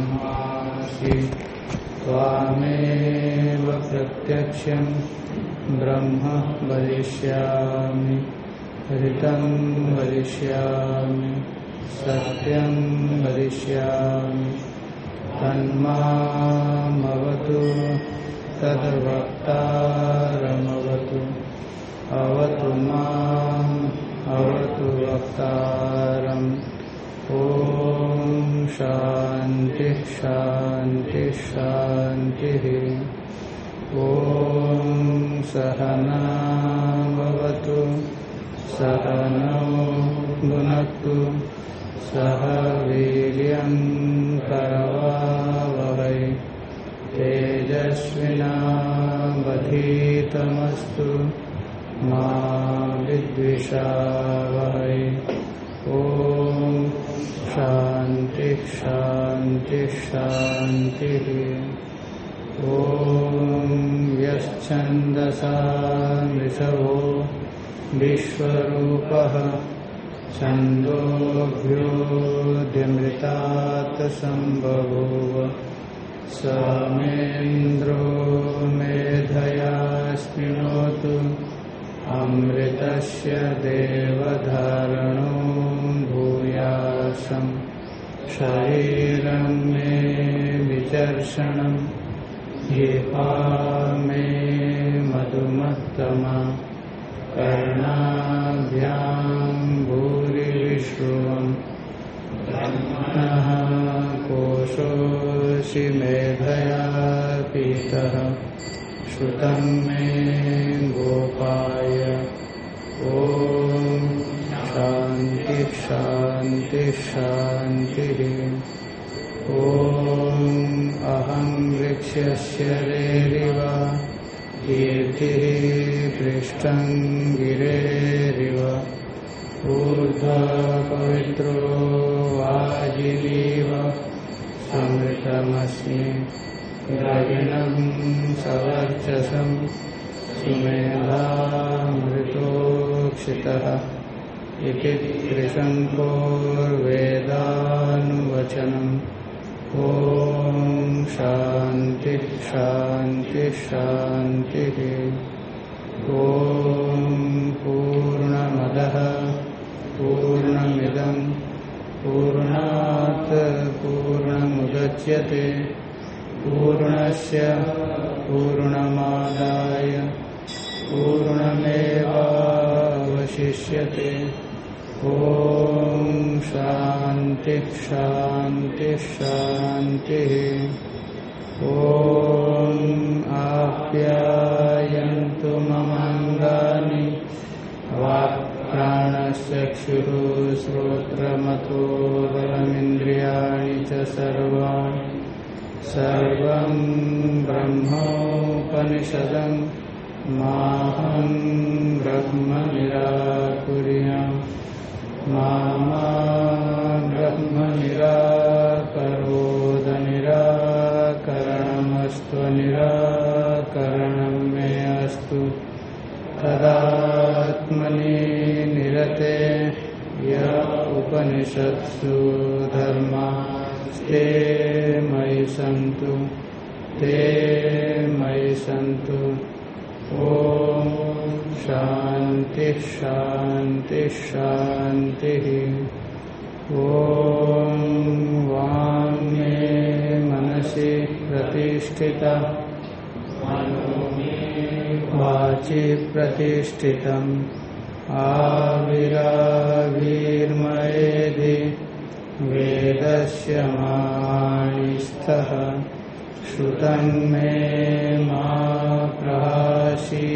ब्रह्मासि। त्वामेव प्रत्यक्षं ब्रह्म वदिष्यामि ऋतं वदिष्यामि सत्यं वदिष्यामि। तन्मामवतु अवतु माम् अवतु ॐ शान्ति शान्ति, शान्तिः। ॐ सहनावतु सहनौ भुनक्तु, सह वीर्यं करवावहै। तेजस्विनावधीतमस्तु, मा विद्विषावहै। ॐ शान्ति शान्तिः ॐ यश्छन्दसा ऋषभो विश्वरूपः। छन्दोभ्योऽध्यमृतात् सम्बभूव समेन्द्रो मेधया स्पृणोतु अमृतस्य देवधारणो भूयासम् शरीरं मे विचर्षणम् येपा मे मधुमत्तमा कर्णाभ्यां भूरिविश्रुवम् ब्रह्मणः कोशोऽसि मेधया पीतः श्रुतं मे गोपाय। ॐ शान्ति शान्ति, शान्तिः। ॐ अहं वृक्षस्य रेरिव। कीर्तिः पृष्ठं गिरेरिव। ऊर्ध्वपवित्रो वाजिनीव। समृतमस्मि द्रविणं सवर्चसं सुमेधामृतोक्षितः इति त्रिशङ्कोर्वेदानुवचनम् ॐ शान्ति शान्ति शान्तिः। ॐ पूर्णमदः पूर्णमिदं पूर्णात् पूर्णस्य पूर्णमादाय। पूर्णमेवावशिष्यते। ॐ शान्ति शान्ति शान्तिः। ॐ आप्यायन्तु ममाङ्गानि। वाक्प्राणश्चक्षुः श्रोत्रमतो सर्वं ब्रह्मोपनिषदं माहं ब्रह्म निराकुर्याम् मा ब्रह्म निराकरोद निराकरणमस्त्वनिराकरणं मे अस्तु। तदात्मनि निरते य उपनिषत्सु मयि सन्तु, ते मयि सन्तु। ॐ शान्ति शान्ति शान्तिः। ॐ वाङ्मे मनसि प्रतिष्ठिता वाचि प्रतिष्ठितम्। आविराविर्मयेधि वेदस्य माणिस्थः श्रुतं मे मा प्रहासि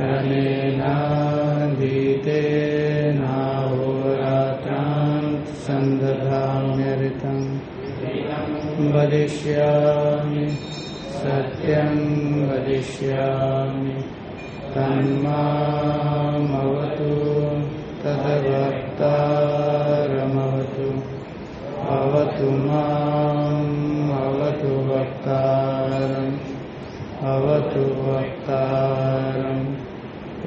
रणेनाधीतेनाहोरात्रान् सन्दधाम्यरितम् वदिष्यामि सत्यं वदिष्यामि। तन्मामवतु तद्वक्तारमवतु अवतु माम् अवतु वक्तारम् अवतु वक्तारम्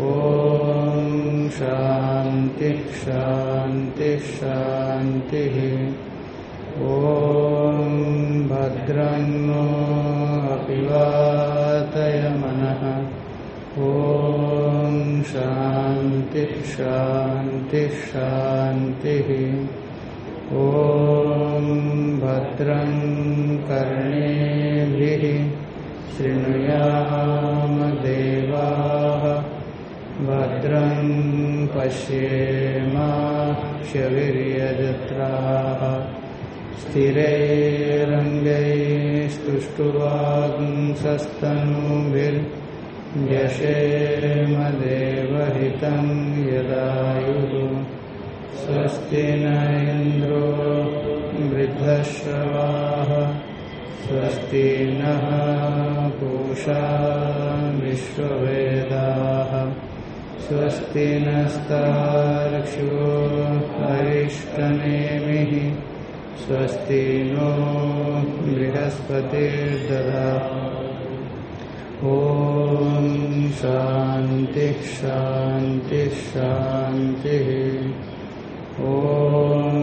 ॐ शान्ति शान्ति, शान्तिः। ॐ भद्रं नो अपि वातयमनः ॐ शान्तिः शान्तिः शान्तिः। ॐ भद्रं कर्णेभिः शृणुयामदेवाः भद्रं पश्येमाक्षवीर्यजत्राः। स्थिरैरङ्गैस्तुष्टुवागुंसस्तनूभिर्यशेमदेवहितं यदायुः। स्वस्ति न इन्द्रो वृद्धश्रवाः स्वस्ति नः पूषा विश्ववेदाः। स्वस्ति नस्तार्क्ष्यो हरिष्टनेमिः। स्वस्ति नो बृहस्पतिर्दधा ॐ शान्तिः शान्तिः शान्तिः। ॐ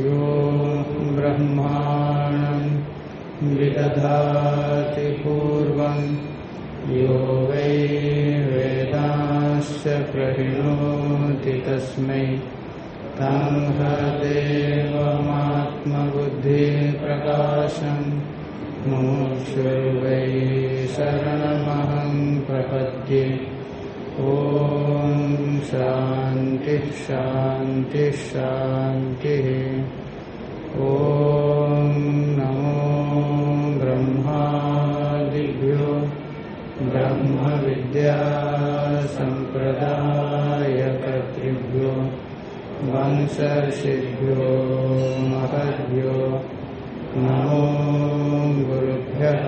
यो ब्रह्माणं विदधाति पूर्वं यो वै वेदांश्च प्रहिणोति तस्मै तं हदेवमात्मबुद्धिप्रकाशम् मुमुक्षुर्वै शरणमहं प्रपद्ये ॐ शान्तिः शान्तिः शान्तिः ॐ नमो ब्रह्मादिभ्यो ब्रह्मविद्यासम्प्रदायकर्तृभ्यो वंशर्षिभ्यो महद्भ्यो नमो गुरुभ्यः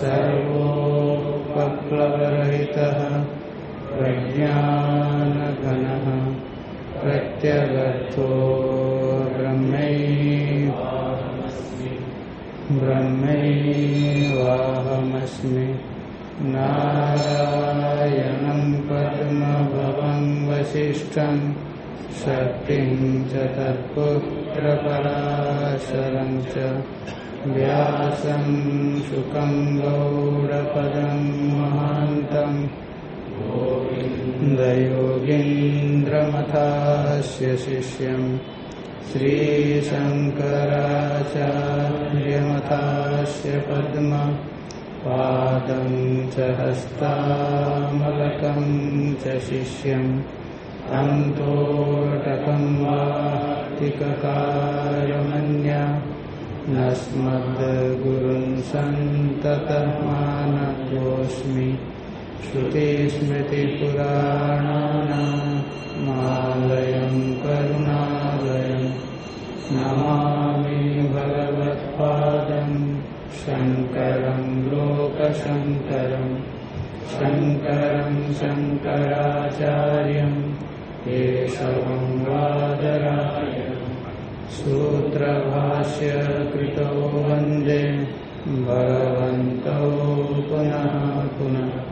सर्वोपप्लवरहितः प्रज्ञानघनः प्रत्यगर्थो ब्रह्मैवाहमस्मि। नारायणं पद्मभवं वसिष्ठं शक्तिं च तत्पुत्रपराशरं व्यासं शुकं गौडपदं महान्तम् दयोगीन्द्रमथास्य शिष्यम् श्रीशङ्कराचार्यमथास्य पद्म पादं च हस्तामलकं च शिष्यम् अन्तोटकं वातिककारमन्या श्रुतिस्मृतिपुराणानामालयं करुणालयं नमामि भगवत्पादं शङ्करं लोकशङ्करं शङ्करं शङ्कराचार्यं केशवं वादराय सूत्रभाष्य कृतो वंदे भगवन्तौ पुनः पुनः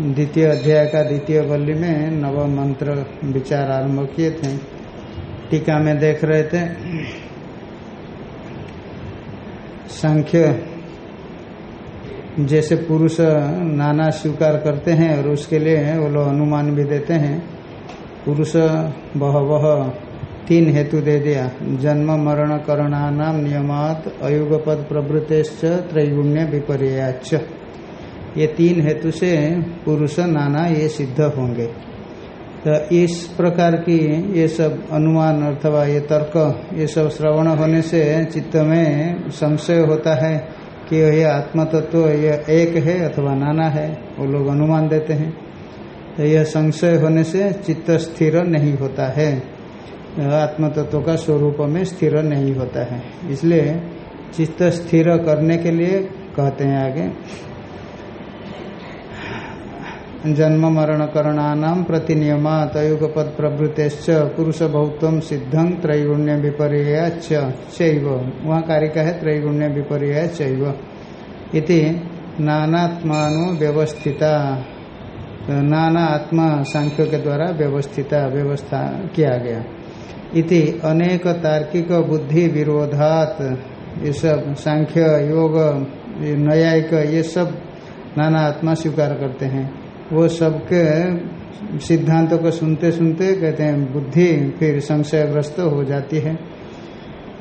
द्वितीय अध्याय का द्वितीय बल्ली में नव मंत्र विचार आरंभ किए थे। टीका में देख रहे थे। सांख्य, जैसे पुरुष नाना स्वीकार करते हैं और उसके लिए वो लोग अनुमान भी देते हैं। पुरुष बह तीन हेतु दे दिया। जन्म, मरण करणानाम नियमात अयुगपद प्रवृत्त त्रैगुण्य विपर्याच ये तीन हेतु से पुरुष, नाना, ये सिद्ध होंगे। तो इस प्रकार की ये सब अनुमान अथवा ये तर्क, ये सब श्रवण होने से चित्त में संशय होता है कि यह आत्म तत्व यह एक है अथवा नाना है, वो लोग अनुमान देते हैं। तो यह संशय होने से चित्त स्थिर नहीं होता है। आत्म तत्व का स्वरूप में स्थिर नहीं होता है। इसलिए चित्त स्थिर करने के लिए कहते हैं आगे। जन्म मरण करणानाम प्रतिनियमा तयुगपद प्रवृत्त पुरुष बहुत्व सिद्धं त्रैगुण्य विपर्य चैव। वहाँ कारिका है त्रैगुण्य विपर्य चैव इति व्यवस्थिता नाना आत्मा सांख्य के द्वारा व्यवस्थिता व्यवस्था किया गया। इति अनेक तार्किक बुद्धि विरोधात ये सब सांख्य योग, न्यायिक ये सब नाना आत्मा स्वीकार करते हैं। वो सबके सिद्धांतों को सुनते सुनते कहते हैं, बुद्धि फिर संशयग्रस्त हो जाती है।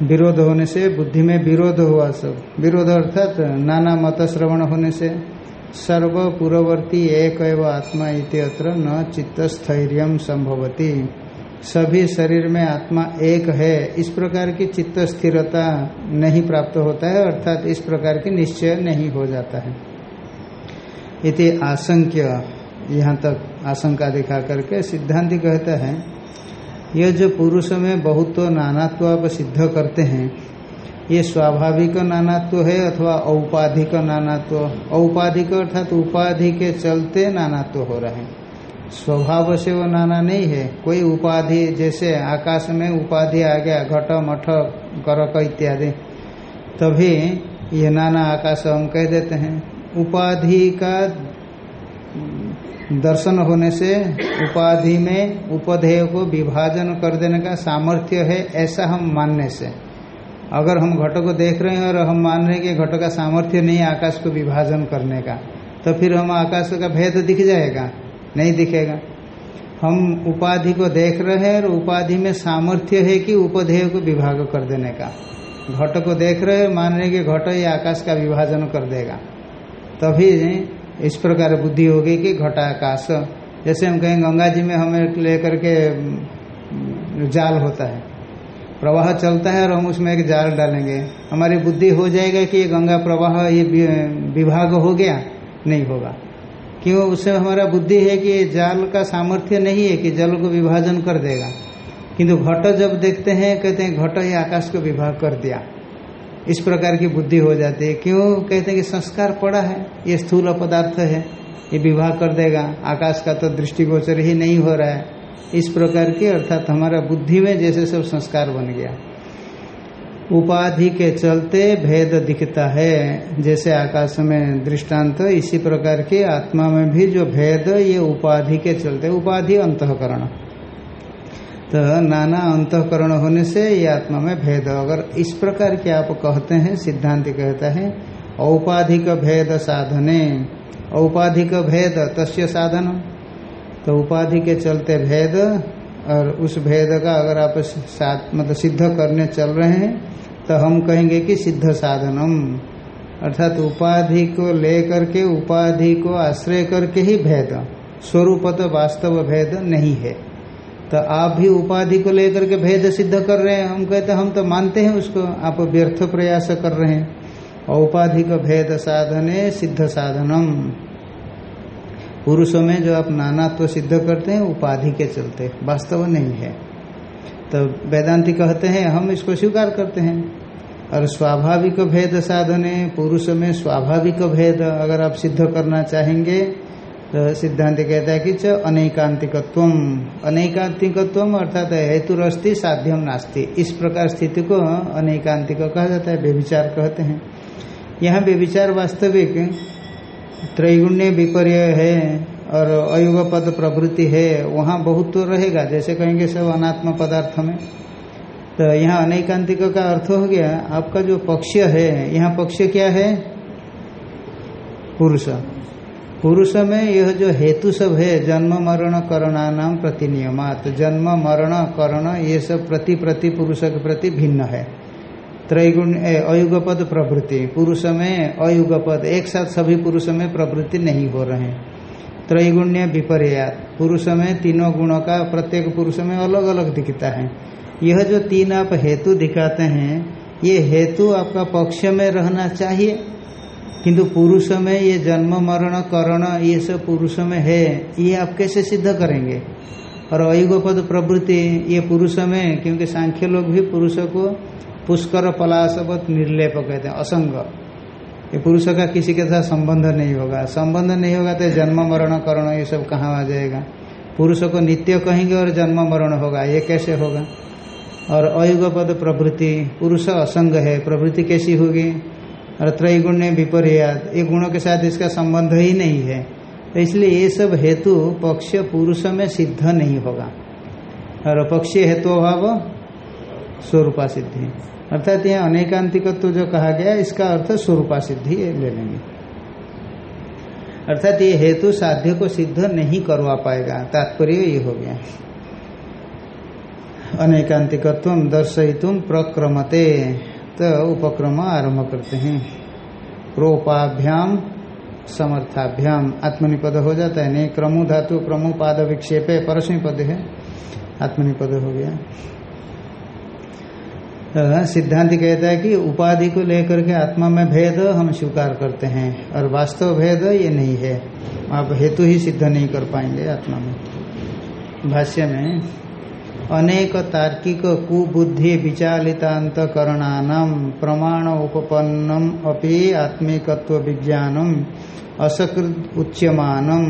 विरोध होने से, बुद्धि में विरोध हुआ सब। विरोध अर्थात नाना मत श्रवण होने से, सर्व पूर्ववर्ती एक आत्मा इत्यत्र न चित्त स्थैर्य संभवती। सभी शरीर में आत्मा एक है, इस प्रकार की चित्त स्थिरता नहीं प्राप्त होता है, अर्थात इस प्रकार की निश्चय नहीं हो जाता है। इति आशंक्य। यहाँ तक आशंका दिखा करके सिद्धांति कहता है यह जो पुरुष में बहुत तो नानात्व आप सिद्ध करते हैं, ये स्वाभाविक नानात्व है अथवा औपाधिक नानात्व? औपाधिक अर्थात उपाधि के चलते नानात्व हो रहे हैं। स्वभाव से वो नाना नहीं है। कोई उपाधि, जैसे आकाश में उपाधि आ गया, घट, मठ, करक इत्यादि, तभी ये नाना आकाश हम कह देते हैं। उपाधि का दर्शन होने से उपाधि में उपधेय को विभाजन कर देने का सामर्थ्य है, ऐसा हम मानने से। अगर हम घट को देख रहे हैं और हम मान रहे हैं कि घट का सामर्थ्य नहीं है आकाश को विभाजन करने का तो फिर हम आकाश का भेद दिख जाएगा? नहीं दिखेगा। हम उपाधि को देख रहे हैं और उपाधि में सामर्थ्य है कि उपधेय को विभाग कर देने का। घट को देख रहे हैं, मान रहे कि घट ये आकाश का विभाजन कर देगा। तभी इस प्रकार बुद्धि होगी कि घटाकाश जैसे हम कहें, गंगा जी में हमें लेकर के जाल होता है। प्रवाह चलता है और हम उसमें एक जाल डालेंगे। हमारी बुद्धि हो जाएगा कि ये गंगा प्रवाह, ये विभाग हो गया, नहीं होगा। क्यों? उससे हमारा बुद्धि है कि जाल का सामर्थ्य नहीं है कि जल को विभाजन कर देगा। किंतु घट जब देखते हैं, कहते हैं, घट ही आकाश को विभाग कर दिया। इस प्रकार की बुद्धि हो जाती है। क्यों? कहते हैं कि संस्कार पड़ा है। ये स्थूल पदार्थ है। ये विवाह कर देगा। आकाश का तो दृष्टिगोचर ही नहीं हो रहा है। इस प्रकार की, अर्थात हमारा बुद्धि में जैसे सब संस्कार बन गया। उपाधि के चलते भेद दिखता है। जैसे आकाश में दृष्टांत, इसी प्रकार की आत्मा में भी जो भेद, ये उपाधि के चलते उपाधि अंतकरण। तो नाना अंतकरण होने से ये आत्मा में भेद अगर इस प्रकार के आप कहते हैं, सिद्धांत कहता है, औपाधिक भेद साधने। औपाधिक भेद तस्य साधन। तो उपाधि के चलते भेद और उस भेद का अगर आप साथ मतलब सिद्ध करने चल रहे हैं तो हम कहेंगे कि सिद्ध साधनम। अर्थात उपाधि को लेकर के उपाधि को आश्रय करके ही भेद। स्वरूप तो वास्तव भेद नहीं है। तो आप भी उपाधि को लेकर के भेद सिद्ध कर रहे हैं। हम कहते हैं, हम तो मानते हैं उसको। आप व्यर्थ प्रयास कर रहे हैं। औपाधिक भेद साधने सिद्ध साधनम। पुरुषों में जो आप नानात्व सिद्ध करते हैं, उपाधि के चलते। वास्तव नहीं है। तो वेदांति कहते हैं, हम इसको स्वीकार करते हैं। और स्वाभाविक भेद साधने, पुरुष में स्वाभाविक भेद अगर आप सिद्ध करना चाहेंगे तो सिद्धांत कहता है कि च अनेकांतिकत्व। अनेकांतिकत्व अर्थात हेतुरस्ति साध्यम नास्ति। इस प्रकार स्थिति को अनेकांतिक कहा जाता है, व्यभिचार कहते हैं। यहाँ व्यभिचार वास्तविक, त्रैगुण्य विपर्य है और अयुग पद प्रवृत्ति है, वहाँ बहुत तो रहेगा। जैसे कहेंगे सब अनात्म पदार्थ में। तो यहाँ अनेकांतिक का अर्थ हो गया, आपका जो पक्ष है, यहाँ पक्ष क्या है? पुरुष। पुरुष में यह जो हेतु सब है, जन्म, मरण करना नाम प्रतिनियमात। जन्म, मरण, करण, ये सब प्रति प्रति पुरुष के प्रति भिन्न है। त्रैगुण अयुगपद प्रवृत्ति पुरुष में अयुगपद, एक साथ सभी पुरुष में प्रवृत्ति नहीं हो रहे। त्रैगुण्य विपर्यात। पुरुष में तीनों गुणों का प्रत्येक पुरुष में अलग अलग दिखता है। यह जो तीन आप हेतु दिखाते हैं, ये हेतु आपका पक्ष में रहना चाहिए किंतु पुरुष में ये जन्म, मरण, करण, ये सब पुरुष में है, ये आप कैसे सिद्ध करेंगे? और अयुगपद प्रवृत्ति ये पुरुष में, क्योंकि सांख्य लोग भी पुरुष को पुष्कर पलाशवत निर्लेप कहते हैं, असंग। ये पुरुष का किसी के साथ संबंध नहीं होगा। संबंध नहीं होगा तो जन्म, मरण, करण, ये सब कहाँ आ जाएगा? पुरुष को नित्य कहेंगे और जन्म, मरण होगा, ये कैसे होगा? और अयुगपद प्रवृत्ति, पुरुष असंग है, प्रवृत्ति कैसी होगी? और त्रैगुण्य विपर्यात। ये गुणों के साथ इसका संबंध ही नहीं है। तो इसलिए ये सब हेतु पक्ष पुरुष में सिद्ध नहीं होगा। और पक्षीय हेतु अभाव स्वरूपा सिद्धि। अर्थात यह अनेकांतिकत्व जो कहा गया, इसका अर्थ स्वरूपा सिद्धि ले लेंगे। अर्थात ये हेतु साध्य को सिद्ध नहीं करवा पाएगा। तात्पर्य ये हो गया। अनेकांतिकत्व दर्शयितुम प्रक्रमते। तो उपक्रम आरंभ करते हैं। प्रोपाभ्याम समर्थाभ्याम, आत्मनिपद हो जाता है। नहीं, क्रमु धातु, क्रमु पाद विक्षेप परस्मी पद है। आत्मनिपद हो गया। सिद्धांत कहता है कि उपाधि को लेकर के आत्मा में भेद हम स्वीकार करते हैं और वास्तव भेद ये नहीं है। आप हेतु ही सिद्ध नहीं कर पाएँगे आत्मा में। भाष्य में अनेक तार्किक कुबुद्धि विचालितांत करणानाम प्रमाण उपपन्नम अपि आत्मिकत्व विज्ञानम असकृत उच्यमानम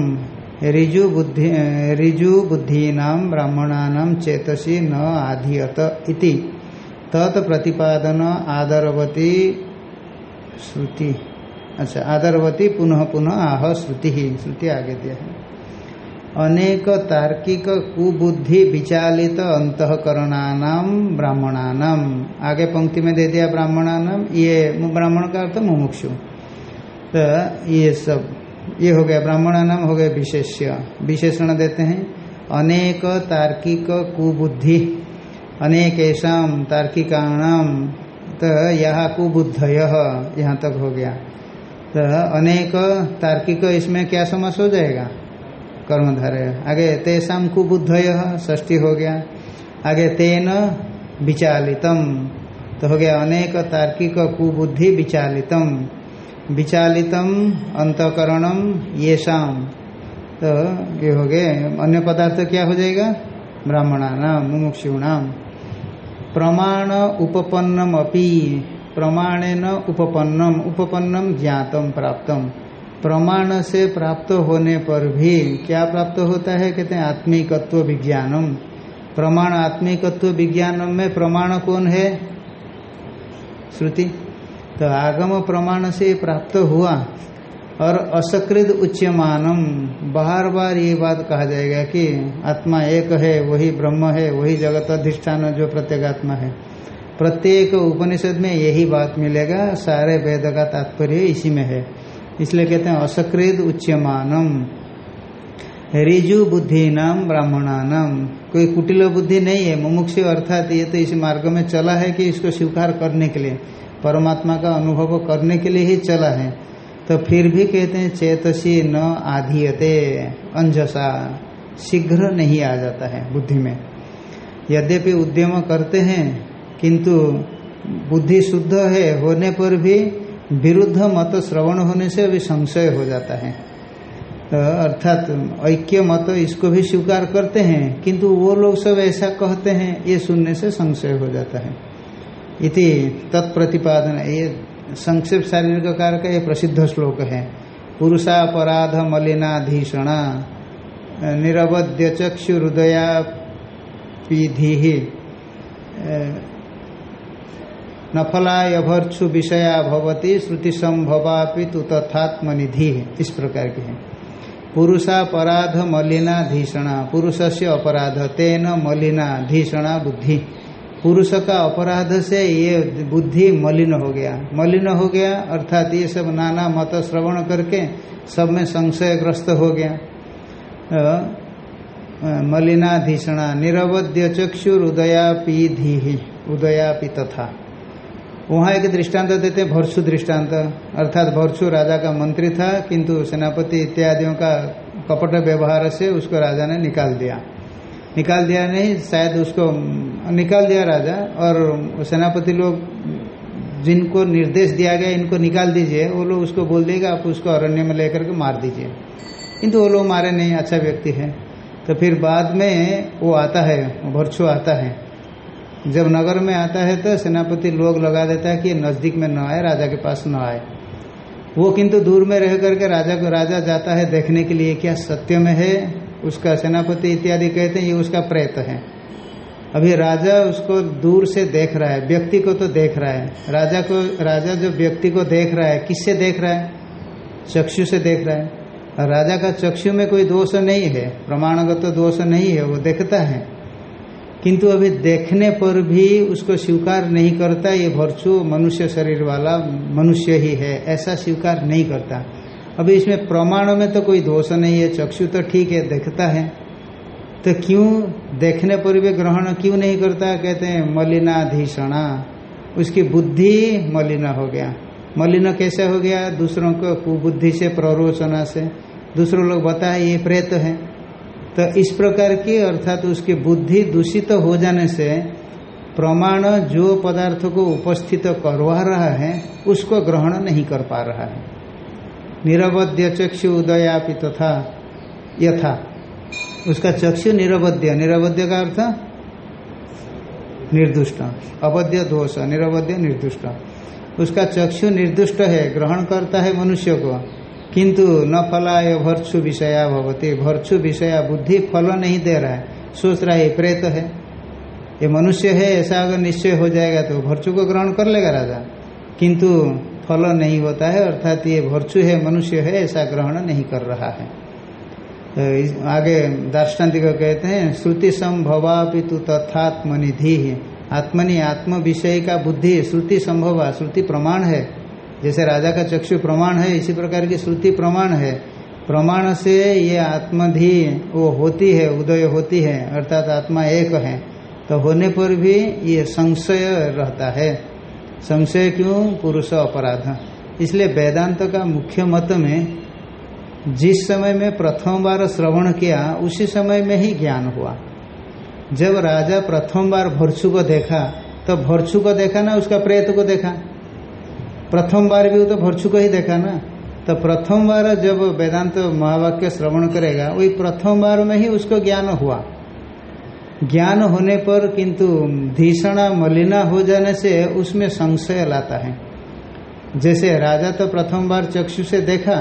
ऋजु बुद्धि ऋजु बुद्धीनाम ब्राह्मणानाम चेतसी न आधीयत इति। तत्प्रतिपादन आदरवती श्रुति। अच्छा आदरवती पुनः पुनः आह श्रुति श्रुति आगे दिया है अनेक तार्किक कुबुद्धि विचालित अंतकरणानाम ब्राह्मणानाम आगे पंक्ति में दे दिया ब्राह्मणानाम ये ब्राह्मण का अर्थ मुमुक्षु। तो ये सब, ये हो गया ब्राह्मणानाम हो गया विशेष्य। विशेषण देते हैं, अनेक तार्किक कुबुद्धि। अनेक ऐसा तार्किकाणाम तो यहाँ कुबुद्ध यहाँ तक हो गया। तो अनेक तार्किक इसमें क्या समझ हो जाएगा? कर्मधारय आगे तेषाम कुबुद्ध ष्टी हो गया। आगे तेन विचालितम। तो हो गया अनेक तार्किक कुबुद्धि विचालितम। विचालितम, अंतकरणम ये शाम तो ये हो गए। अन्य पदार्थ क्या हो जाएगा? ब्राह्मणानाम मुमुक्षुणाम प्रमाण उपपन्नम अपि प्रमाणेन उपपन्नम उपपन्नम ज्ञातम प्राप्तम। प्रमाण से प्राप्त होने पर भी क्या प्राप्त होता है? कहते हैं, आत्मिकत्व विज्ञानम। प्रमाण, आत्मिकत्व विज्ञानम में प्रमाण कौन है? श्रुति। तो आगम प्रमाण से प्राप्त हुआ और असकृत उच्यमानम। बार बार ये बात कहा जाएगा कि आत्मा एक है, वही ब्रह्म है, वही जगत अधिष्ठान जो प्रत्येगात्मा है। प्रत्येक उपनिषद में यही बात मिलेगा, सारे वेद का तात्पर्य इसी में है। इसलिए कहते हैं असकृत उच्यमानम। रिजु बुद्धि नाम ब्राह्मणानाम। कोई कुटिल बुद्धि नहीं है, मुमुक्ष अर्थात ये तो इस मार्ग में चला है कि इसको स्वीकार करने के लिए, परमात्मा का अनुभव करने के लिए ही चला है। तो फिर भी कहते हैं चेतसी न आधीयते, अंजसा, शीघ्र नहीं आ जाता है बुद्धि में। यद्यपि उद्यम करते हैं, किंतु बुद्धि शुद्ध है, होने पर भी विरुद्ध मत श्रवण होने से अभी संशय हो जाता है। तो अर्थात ऐक्य मत इसको भी स्वीकार करते हैं, किंतु वो लोग सब ऐसा कहते हैं, ये सुनने से संशय हो जाता है। इति तत्प्रतिपादन, ये संक्षिप्त शारीरिक कार का ये प्रसिद्ध श्लोक है। पुरुषापराध मलिनाधीषणा, निरवध्य चक्षु हृदया पीधि नफलायभर्षु विषया भवती श्रुति तु तथात्मनिधि। इस प्रकार की है। पुरुषापराध मलिनाधीषणा पुरुष से अपराध तेन मलिनाधीषणा बुद्धि। पुरुष का अपराध से ये बुद्धि मलिन हो गया। मलिन हो गया, अर्थात ये सब नाना मत श्रवण करके सब में संशयग्रस्त हो गया। तो मलिनाधीषणा निरवध्य चक्षुर उदयापी धी, उदयापी तथा। वहाँ एक दृष्टांत देते भरसु दृष्टांत। अर्थात भरसु राजा का मंत्री था, किंतु सेनापति इत्यादियों का कपट व्यवहार से उसको राजा ने निकाल दिया। निकाल दिया नहीं, शायद उसको निकाल दिया राजा, और सेनापति लोग जिनको निर्देश दिया गया, इनको निकाल दीजिए, वो लोग उसको बोल देगा, आप उसको अरण्य में लेकर के मार दीजिए। किंतु वो लोग मारे नहीं अच्छा व्यक्ति है। तो फिर बाद में वो आता है भरछू आता है। जब नगर में आता है तो सेनापति लोग लगा देता है कि नज़दीक में न आए, राजा के पास न आए। वो किंतु दूर में रह करके राजा को, राजा जाता है देखने के लिए क्या सत्य में है? उसका सेनापति इत्यादि कहते हैं, ये उसका प्रेत है। अभी राजा उसको दूर से देख रहा है, व्यक्ति को तो देख रहा है। राजा को, राजा जो व्यक्ति को देख रहा है, किससे देख रहा है? चक्षु से देख रहा है। और राजा का चक्षु में कोई दोष नहीं है, प्रमाणगत तो दोष नहीं है, वो देखता है। किंतु अभी देखने पर भी उसको स्वीकार नहीं करता, ये भरचू मनुष्य शरीर वाला मनुष्य ही है, ऐसा स्वीकार नहीं करता। अभी इसमें प्रमाण में तो कोई दोष नहीं है, चक्षु तो ठीक है, देखता है। तो क्यों देखने पर भी ग्रहण क्यों नहीं करता? कहते हैं, मलिनाधीषणा। उसकी बुद्धि मलिन हो गया। मलिन कैसे हो गया? दूसरों को कुबुद्धि से, प्ररोचना से। दूसरों लोग बताए, ये प्रेत है। तो इस प्रकार की, अर्थात तो उसकी बुद्धि दूषित तो हो जाने से प्रमाण जो पदार्थ को उपस्थित करवा रहा है, उसको ग्रहण नहीं कर पा रहा है। निरवध्य चक्षु उदयापि तथा यथा। उसका चक्षु निरवध्य। निरवध्य का अर्थ? निर्दुष्ट। अवध्य दोष। निरवध्य निर्दुष्ट। उसका चक्षु निर्दुष्ट है, ग्रहण करता है मनुष्य को। किंतु न फलाय भर्चु विषया भवती। भर्चु विषया बुद्धि फल नहीं दे रहा है। सोच रहा है प्रेत है। ये मनुष्य है, ऐसा अगर निश्चय हो जाएगा तो भर्चु को ग्रहण कर लेगा राजा। किंतु फल नहीं होता है, अर्थात ये भर्चु है, मनुष्य है, ऐसा ग्रहण नहीं कर रहा है। तो आगे दार्ष्टान्तिक कहते हैं, श्रुति संभवापितु तथात्मनिधि। आत्मनि आत्म विषय का बुद्धि, श्रुति संभव, श्रुति प्रमाण है। जैसे राजा का चक्षु प्रमाण है, इसी प्रकार की श्रुति प्रमाण है। प्रमाण से ये आत्मधि वो होती है, उदय होती है, अर्थात आत्मा एक है। तो होने पर भी ये संशय रहता है। संशय क्यों? पुरुष अपराध। इसलिए वेदांत का मुख्य मत में जिस समय में प्रथम बार श्रवण किया, उसी समय में ही ज्ञान हुआ। जब राजा प्रथम बार भरछू को देखा तो भरछू को देखा ना, उसका प्रेत को देखा? प्रथम बार भी वो तो भरछू को ही देखा ना। तो प्रथम बार जब वेदांत महावाक्य श्रवण करेगा, वही प्रथम बार में ही उसको ज्ञान हुआ। ज्ञान होने पर किंतु धीषणा मलिना हो जाने से उसमें संशय लाता है। जैसे राजा तो प्रथम बार चक्षु से देखा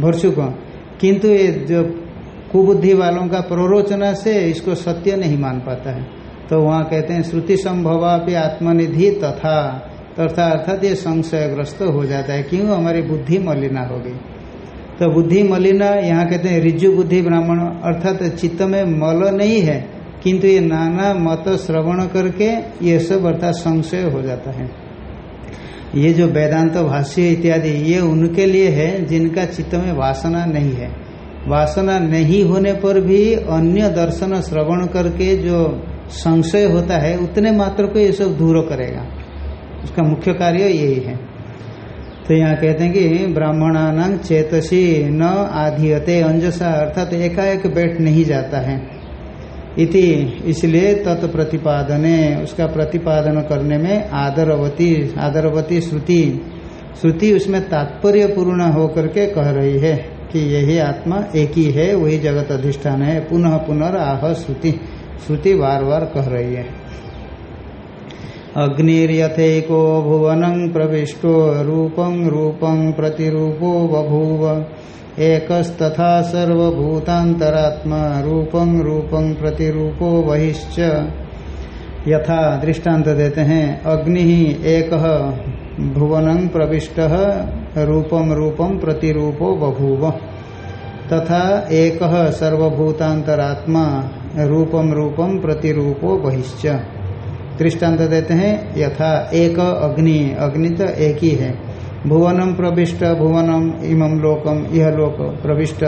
भरसु को किंतु ये जो कुबुद्धि वालों का प्ररोचना से इसको सत्य नहीं मान पाता है। तो वहाँ कहते हैं, श्रुति संभवापि आत्मनिधि तथा तथा अर्थात ये संशयग्रस्त हो जाता है। क्यों? हमारी बुद्धि मलिना हो गई तो बुद्धि मलिना, यहाँ कहते हैं रिज्जु बुद्धि ब्राह्मण, अर्थात चित्त में मल नहीं है, किंतु ये नाना मत श्रवण करके ये सब अर्थात संशय हो जाता है। ये जो वेदांत भाष्य इत्यादि, ये उनके लिए है, जिनका चित्त में वासना नहीं है। वासना नहीं होने पर भी अन्य दर्शन श्रवण करके जो संशय होता है, उतने मात्र को ये सब दूर करेगा। उसका मुख्य कार्य यही है। तो यहाँ कहते हैं कि ब्राह्मणान चेतसी न आधियते अंजसा, अर्थात एकाएक बैठ नहीं जाता है। इति इसलिए तत्प्रतिपादने, उसका प्रतिपादन करने में आदरवती आदरवती श्रुति श्रुति उसमें तात्पर्य पूर्ण होकर के कह रही है कि यही आत्मा एक ही है वही जगत अधिष्ठान है। पुनः पुनर्ह श्रुति श्रुति बार बार कह रही है। अग्निर्यथेको भुवन प्रविष्टो रूपं रूपं प्रतिरूपो बभूव। एकस्तथा सर्वभूतांतरात्मा रूपं रूपं प्रतिरूपो बहिश्च। यथा दृष्टांत देते हैं, अग्नि ही एक, भुवन प्रविष्ट रूपम रूपम प्रतिरूपो बभूव। तथा एक सर्वभूतांतरात्मा रूपम रूपम प्रतिरूपो बहिश्च। दृष्टांत देते हैं, यथा एक अग्नि अग्नि तो एक ही है। भुवनम प्रविष्ट, भुवनम इमम लोकम यह लोक प्रविष्ट।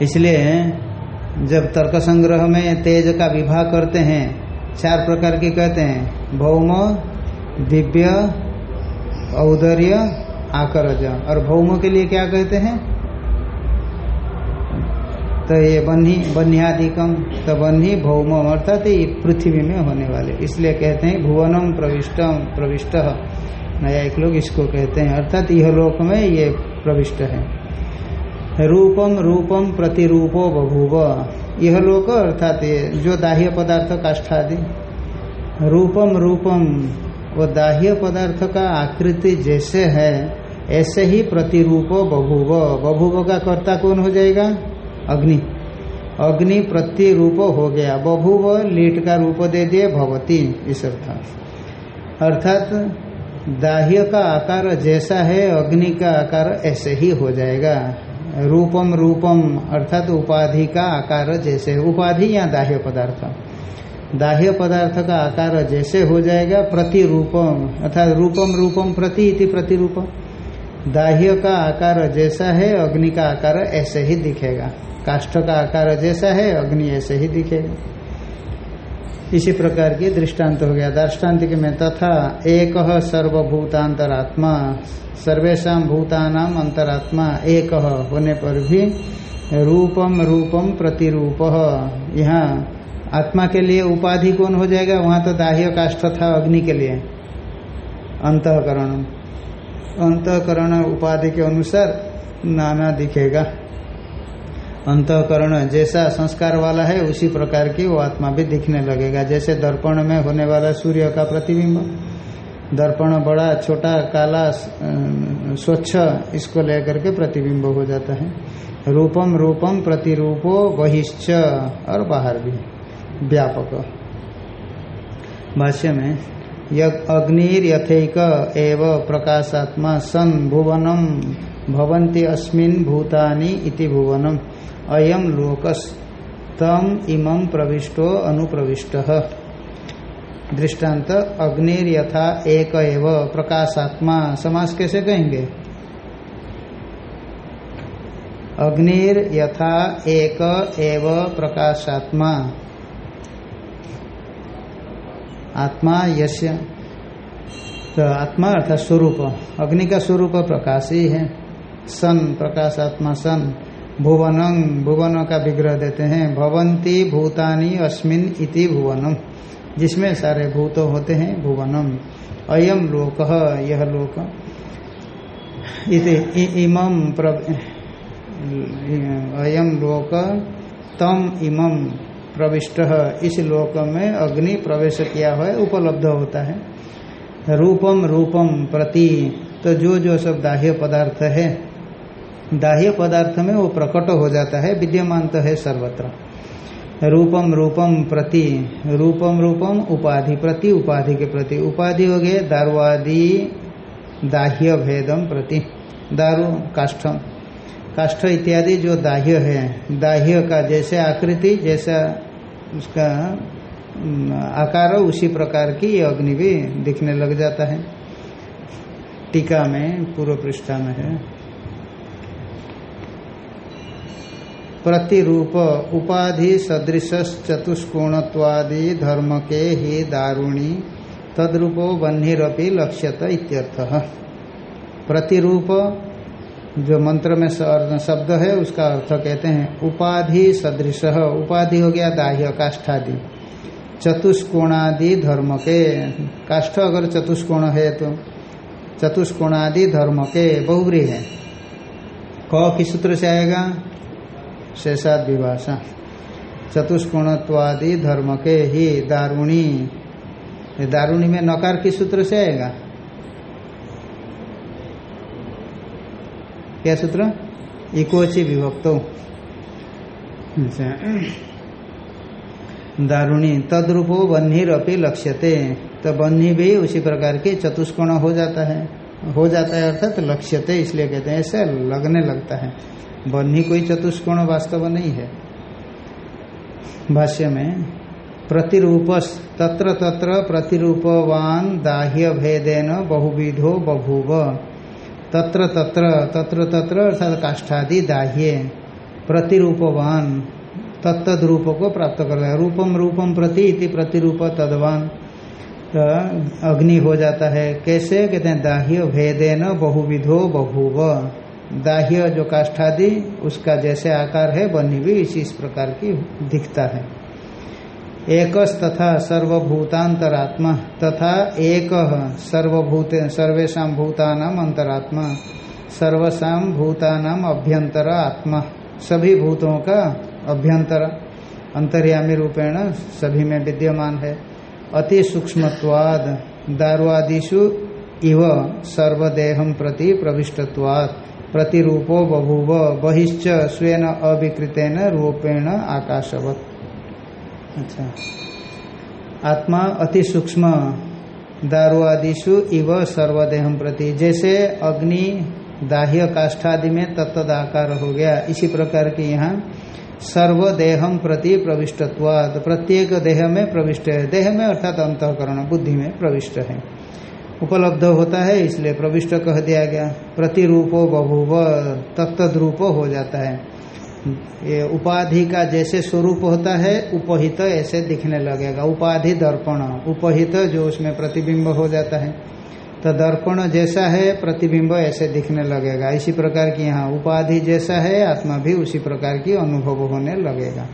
इसलिए जब तर्क संग्रह में तेज का विवाह करते हैं, चार प्रकार के कहते हैं, भौम, दिव्य, औदर्य, आकरज। और भौम के लिए क्या कहते हैं? तो ये बन्ही बन्याधिकम तो बन्ही भौम अर्थात ये पृथ्वी में होने वाले। इसलिए कहते हैं भुवनम प्रविष्टम प्रविष्ट। नया एक लोग इसको कहते हैं। अर्थात यह लोक में ये प्रविष्ट है। रूपम रूपम प्रतिरूपो बभूव। यह लोक अर्थात ये जो दाह्य पदार्थ काष्ठादि। रूपम रूपम वो दाह्य पदार्थ का आकृति जैसे है, ऐसे ही प्रतिरूपो बभूव। बभूव का कर्ता कौन हो जाएगा? अग्नि। अग्नि प्रतिरूप हो गया। बभुव लीट का रूप दे दिए, भवती, इस अर्थ अर्थात, दाह्य का आकार जैसा है, अग्नि का आकार ऐसे ही हो जाएगा। रूपम रूपम, अर्थात उपाधि का आकार जैसे उपाधि या दाह्य पदार्थ। दाह्य पदार्थ का आकार जैसे हो जाएगा, प्रतिरूपम, अर्थात रूपम रूपम, प्रति इति प्रतिरूपम। दाह्य का आकार जैसा है, अग्नि का आकार ऐसे ही दिखेगा। काष्ठ का आकार जैसा है, अग्नि ऐसे ही दिखेगा इसी प्रकार की दृष्टांत हो गया। दार्ष्टान्तिक में तथा एक सर्वभूतांतरात्मा सर्वेशा भूतानाम अंतरात्मा एक होने पर भी रूपम रूपम प्रतिरूप। यहाँ आत्मा के लिए उपाधि कौन हो जाएगा? वहाँ तो दाह्य काष्ठ था अग्नि के लिए। अंतकरण। अंतकरण उपाधि के अनुसार नाना दिखेगा। अंतकरण जैसा संस्कार वाला है, उसी प्रकार की वो आत्मा भी दिखने लगेगा। जैसे दर्पण में होने वाला सूर्य का प्रतिबिंब। दर्पण बड़ा, छोटा, काला स्वच्छ, इसको लेकर के प्रतिबिंब हो जाता है। रूपम रूपम प्रतिरूपो बहिश्च, और बाहर भी। व्यापक। भाष्य में अग्निर यथेक एव प्रकाशात्मा सन भुवनम भवंती अस्मिन भूतानि इति भुवनम। अयम लोकस तम इमं प्रविष्टो अनुप्रविष्ट। दृष्टांत अग्निर यथा एक एव प्रकाशात्मा। समास कैसे कहेंगे? अग्निर यथा एक एव प्रकाशात्मा। आत्मा यश्य तो आत्मा अर्थात स्वरूप। अग्नि का स्वरूप प्रकाश ही है। सन प्रकाश आत्मा सन भुवनम भुवन का विग्रह देते हैं। भवंती भूतानी अस्मिन इति भुवनम। जिसमें सारे भूत होते हैं, भुवनम। अयम लोक, यह लोक। इमम अयम लोक, तम इमम प्रविष्ट। इस लोक में अग्नि प्रवेश किया हुआ उपलब्ध होता है। रूपम रूपम प्रति तो जो जो सब दाह्य पदार्थ है दाह्य पदार्थ में वो प्रकट हो जाता है, विद्यमान तो है सर्वत्र। रूपम रूपम प्रति, रूपम रूपम उपाधि, प्रति उपाधि के प्रति। उपाधि हो गए दारुवादि दाह्य भेदम प्रति। दारु काष्ठम काष्ठ इत्यादि जो दाह्य है, दाह्य का जैसे आकृति, जैसा उसका आकार, उसी प्रकार की अग्नि भी दिखने लग जाता है। टीका में, पूर्व पृष्ठा में है। प्रतिरूप उपाधि सदृश चतुष्कोणत्वादि धर्म के ही दारुणी तद्रूपो बन्हीरपी लक्ष्यत इत्यर्थ। प्रतिरूप, जो मंत्र में शब्द है, उसका अर्थ कहते हैं उपाधि सदृश। उपाधि हो गया दाह्य, काष्ठादि। चतुष्कोणादि धर्म के काष्ठ अगर चतुष्कोण है तो चतुष्कोणादि धर्म के बहुब्री है। क की सूत्र से आएगा? शेषाद विभाषा चतुष्कोणत्वादि धर्म के ही दारुणी। दारुणी में नकार की सूत्र से आएगा? क्या सूत्र? इकोची विभक्तो। दारुणी, तद्रूपो बन्हीर अपनी लक्ष्यते। तो बन्ही भी उसी प्रकार के चतुष्कोण हो जाता है। हो जाता है अर्थात तो लक्ष्यते, इसलिए कहते हैं, ऐसे लगने लगता है। बन्ही कोई चतुष्कोण वास्तव नहीं है। भाष्य में, प्रतिरूपस, तत्र तत्र प्रतिरूपवान दाह्य भेदेन बहुविधो बभूव। तत्र तत्र तत्र तत्र अर्थात काष्ठादि दाह्य, प्रतिरूपवान तत्द रूप को प्राप्त कर रहा है। रूपम रूपम प्रति इति प्रतिरूप तदवान तो अग्नि हो जाता है। कैसे? कहते हैं, दाह्य भेदेन बहुविधो बहुव दाह्य जो काष्ठादि, उसका जैसे आकार है, बनी भी इसी इस प्रकार की दिखता है। एकस तथा सर्वभूतांतरात्मा तथा एक सर्वभूत सर्वेशा भूतानाम अंतरात्मा सर्वसाम भूतानाम अभ्यंतर आत्मा, सभी भूतों का अभ्यंतर, अंतर्यामी रूपेण सभी में विद्यमान है। अति सूक्ष्मत्वाद दारुआदिशु इव सर्वदेहम प्रति प्रविष्टत्वाद प्रतिरूपो बभूव, बहिश्च स्वेन अविकृतेन रूपेण आकाशवत। अच्छा। आत्मा अति सूक्ष्म दारुआदिशु इव सर्वदेहम प्रति। जैसे अग्नि, दाह्य, काष्ठादि में तत्दाकार हो गया। इसी प्रकार की यहाँ सर्वदेहम प्रति प्रविष्टत्वाद प्रत्येक देह में प्रविष्ट है। देह में अर्थात अंतकरण, बुद्धि में प्रविष्ट है। उपलब्ध होता है, इसलिए प्रविष्ट कह दिया गया। प्रतिरूपो बभुव, तत्तद्रूप हो जाता है। ये उपाधि का जैसे स्वरूप होता है, उपहित ऐसे दिखने लगेगा। उपाधि दर्पण, उपहित जो उसमें प्रतिबिंब हो जाता है। तो दर्पण जैसा है, प्रतिबिंब ऐसे दिखने लगेगा। इसी प्रकार की यहाँ उपाधि जैसा है, आत्मा भी उसी प्रकार की अनुभव होने लगेगा।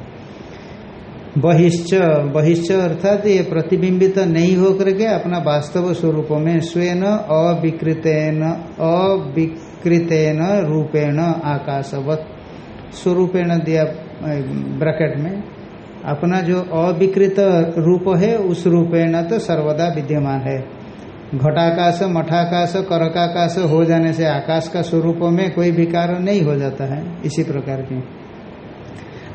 बहिश्च बहिश्च अर्थात ये प्रतिबिंबित नहीं होकर के अपना वास्तव स्वरूप में स्वयं अविकृतेन अविकृतेन रूपेण आकाशवत स्वरूपेण दिया ब्रैकेट में। अपना जो अविकृत रूप है, उस रूपेण तो सर्वदा विद्यमान है। घटाकाश, मठाकाश, करकाकाश हो जाने से आकाश का स्वरूप में कोई विकार नहीं हो जाता है, इसी प्रकार की।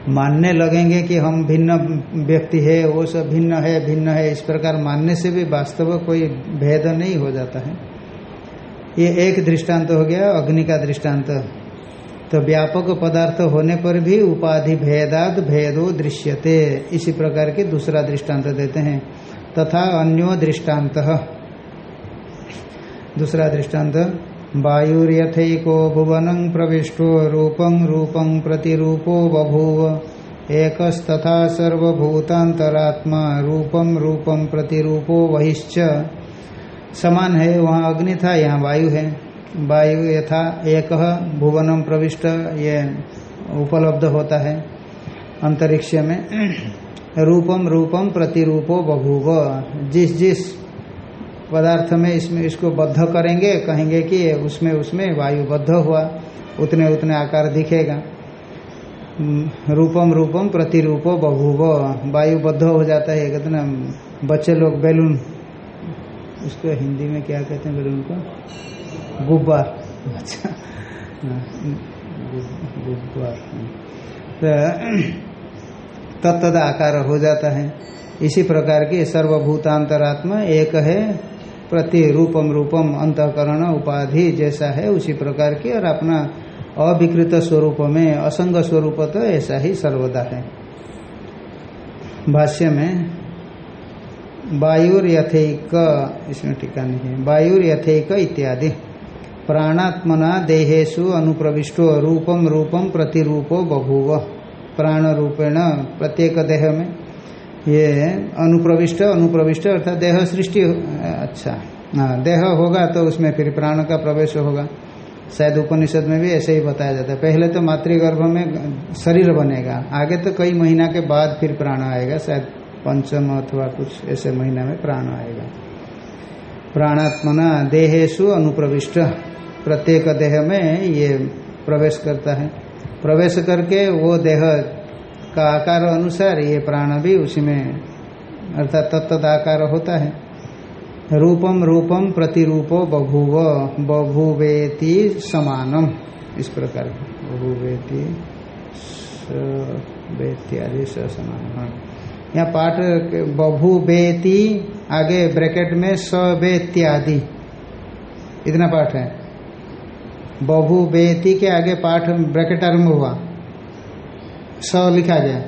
मानने लगेंगे कि हम भिन्न व्यक्ति है, वो सब भिन्न है भिन्न है, इस प्रकार मानने से भी वास्तव कोई भेद नहीं हो जाता है। ये एक दृष्टांत हो गया, अग्नि का दृष्टांत। तो व्यापक पदार्थ होने पर भी उपाधि भेदाद भेदो दृश्यते, इसी प्रकार के दूसरा दृष्टांत देते हैं। तथा अन्यो दृष्टांत। दूसरा दृष्टांत। वायुर्यथको भुवन प्रविष्टो रूपं रूपं प्रतिरूपो बभूव। एकस्तथा सर्वभूतांतरात्मा रूपम रूपम प्रतिरूपो वहिश्च। समान है, वहाँ अग्नि था, यहाँ वायु है। वायु यथा एक भुवनम प्रविष्ट, ये उपलब्ध होता है अंतरिक्ष में। रूपम रूपम प्रतिरूपो बभूव। जिस जिस पदार्थ में इसमें इसको बद्ध करेंगे, कहेंगे कि उसमें उसमें वायु बद्ध हुआ, उतने उतने आकार दिखेगा। रूपम रूपम प्रतिरूपो बहुव वायु बद्ध हो जाता है कहते ना बच्चे लोग बैलून, उसको हिंदी में क्या कहते हैं बैलून को? गुब्बार। अच्छा। गुब्बार। तो तत्द आकार हो जाता है। इसी प्रकार की सर्वभूतांतरात्मा एक है प्रति रूपम रूपम अंतकरण उपाधि जैसा है, उसी प्रकार की और अपना अविकृत स्वरूप में, असंग स्वरूप तो ऐसा ही सर्वदा है। भाष्य में, वायुर यथेक, इसमें टीका नहीं है, वायुर यथेक इत्यादि। प्राणात्मना देहेशु अनुप्रविष्टो, रूपम रूपम प्रतिरूपो बभूव। प्राण रूपेण प्रत्येक देह में ये अनुप्रविष्ट अनुप्रविष्ट अर्थात देह सृष्टि अच्छा हाँ देह होगा तो उसमें फिर प्राण का प्रवेश होगा। शायद उपनिषद में भी ऐसे ही बताया जाता है। पहले तो मातृगर्भ में शरीर बनेगा, आगे तो कई महीना के बाद फिर प्राण आएगा, शायद पंचम अथवा कुछ ऐसे महीना में प्राण आएगा। प्राणात्मना देहेशु अनुप्रविष्ट, प्रत्येक देह में ये प्रवेश करता है। प्रवेश करके वो देह का आकार अनुसार ये प्राण भी उसी में, अर्थात तत्दाकार होता है। रूपम रूपम प्रतिरूपो बभूव, बभूवेति समानम। इस प्रकार बभूवेति आदि समान। हाँ। यहाँ पाठ बभूवेति, आगे ब्रैकेट में सवेत्यादि इतना पाठ है। बभूवेति के आगे पाठ ब्रैकेट आरंभ हुआ। स लिखा गया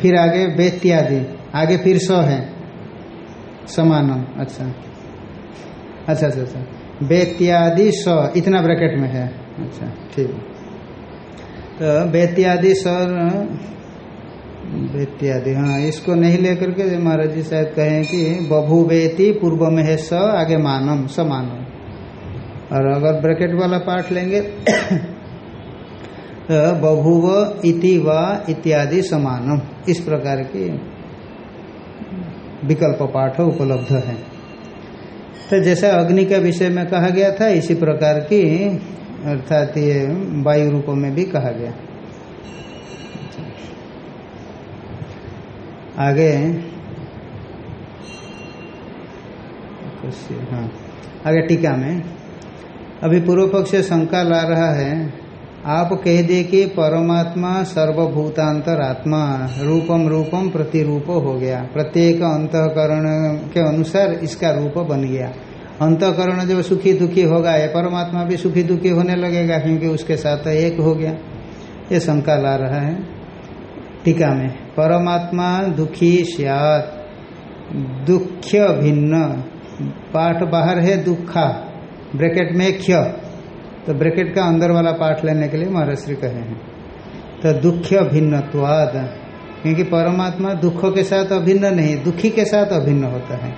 फिर आगे बेत्यादि आगे फिर स है। समानम अच्छा। अच्छा अच्छा अच्छा। बेत्यादि स। इतना ब्रैकेट में है। अच्छा ठीक। तो बेत्यादि स बेत्यादि हाँ इसको नहीं लेकर के महाराज जी शायद कहें कि बभू बेती पूर्व में है स, आगे मानम समानम और अगर ब्रैकेट वाला पार्ट लेंगे बभुव इति व इत्यादि समानम। इस प्रकार की विकल्प पाठ उपलब्ध है। तो जैसा अग्नि का विषय में कहा गया था, इसी प्रकार की, अर्थात ये वायु रूपों में भी कहा गया। आगे हाँ आगे टीका में। अभी पूर्व पक्ष शंका ला रहा है आप कह दे कि परमात्मा सर्वभूतांतर आत्मा रूपम रूपम प्रतिरूप हो गया। प्रत्येक अंतकरण के अनुसार इसका रूप बन गया। अंतकरण जब सुखी दुखी होगा, ये परमात्मा भी सुखी दुखी होने लगेगा क्योंकि उसके साथ एक हो गया। ये शंका ला रहा है। टीका में, परमात्मा दुखी सियात। दुख्य भिन्न। पाठ बाहर है दुखा। ब्रैकेट में क्ष तो ब्रैकेट का अंदर वाला पाठ लेने के लिए महाराष्ट्री कहे हैं। तो दुख्य भिन्नत्वाद क्योंकि परमात्मा दुखों के साथ अभिन्न नहीं, दुखी के साथ अभिन्न होता है।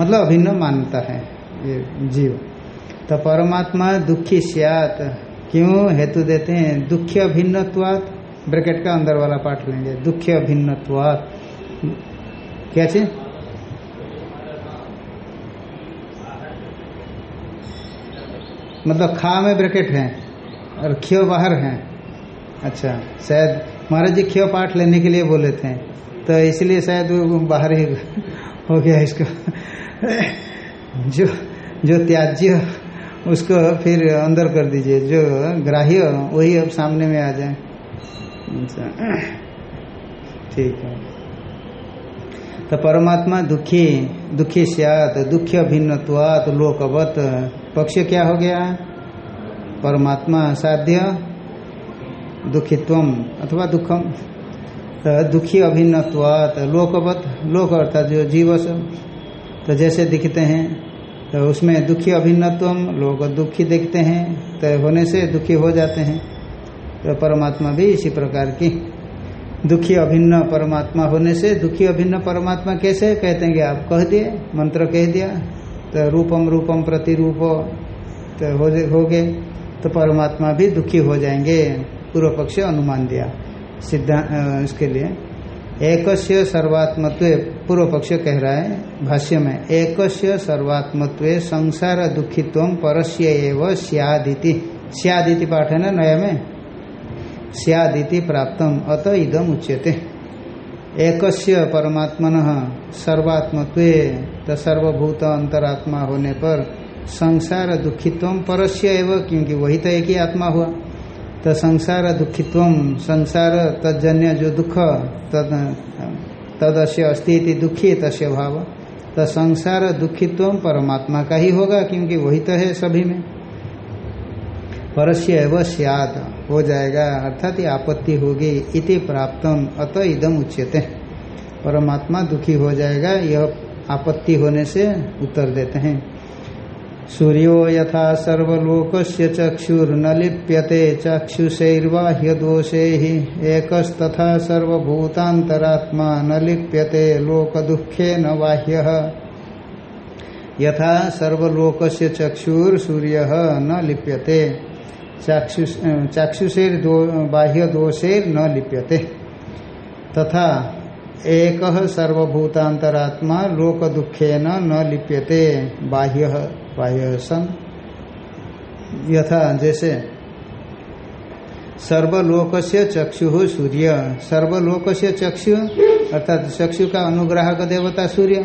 मतलब अभिन्न मानता है ये जीव। तो परमात्मा दुखी सियात, क्यों हेतु देते हैं? दुख्य भिन्नत्वात ब्रैकेट का अंदर वाला पाठ लेंगे। दुख्य भिन्नत्वात क्या चीज़? मतलब खा में ब्रैकेट है और ख्यो बाहर है। अच्छा शायद महाराज जी ख्यो पाठ लेने के लिए बोले थे। तो इसलिए शायद बाहर ही हो गया इसको। जो जो त्याज्य, उसको फिर अंदर कर दीजिए। जो ग्राह्य, वही अब सामने में आ जाए। अच्छा ठीक है। तो परमात्मा दुखी दुखी सियात दुख्य भिन्नत्वात लोकवत। पक्ष क्या हो गया? परमात्मा साध्य दुखित्वम अथवा दुखम। तो दुखी अभिन्नत्वात, लोकवत, लोक अर्थात जो जीव तो जैसे दिखते हैं तो उसमें दुखी अभिन्नत्वम लोग दुखी देखते हैं तो होने से दुखी हो जाते हैं। तो परमात्मा भी इसी प्रकार की। दुखी अभिन्न परमात्मा होने से दुखी अभिन्न परमात्मा कैसे? कहते हैं कि आप कह दिए, मंत्र कह दिया तो रूपम रूपम प्रतिरूप तो हो हो गए तो परमात्मा भी दुखी हो जाएँगे, पूर्व पक्ष अनुमान दिया सिद्धांत इसके लिए। एकस्य सर्वात्मत्व, पूर्व पक्ष कह रहा है, भाष्य में, एकस्य सर्वात्मत्व संसार दुखित्व परस्य एवं सियादिति। सियादिति पाठ है नया में? सियादिति प्राप्तम, अत इदम उच्यते। एकस्य परमात्मन सर्वात्मत्व तो सर्वभूत अंतरात्मा होने पर संसार दुखित्व परस्य एवं, क्योंकि वही तो एक ही आत्मा हुआ। तो संसार दुखित्व, संसार तजन्य जो दुख, तद, तदस्य अस्थिति दुखी, तस्य भाव। तो संसार दुखित्व परमात्मा का ही होगा, क्योंकि वही तो है सभी में। परस्य एवं सियात, हो जाएगा, अर्थात आपत्ति होगी, इति प्राप्तम, अत इदम उच्यते। परमात्मा दुखी हो जाएगा, यह आपत्ति होने से उत्तर देते हैं। सूर्यो यथा सर्वलोक चक्षुर्न लिप्यते चक्षुषैर्वाह्य दोषे ही एकस्तथा सर्वभूतांतरात्मा न लिप्यते लोक दुखे न बाह्य। यथा सर्वलोक चक्षुर सूर्य न लिप्यते चाक्षुषेर दो बाह्य दोषेर न लिप्यते तथा एक सर्वभूतांतरात्मा लोक दुखेन न लिप्यते। बाह्य बाह्य सन यथा, जैसे सर्वलोक से चक्षु सूर्य। सर्वलोक से चक्षु, अर्थात चक्षु का अनुग्राहक देवता सूर्य।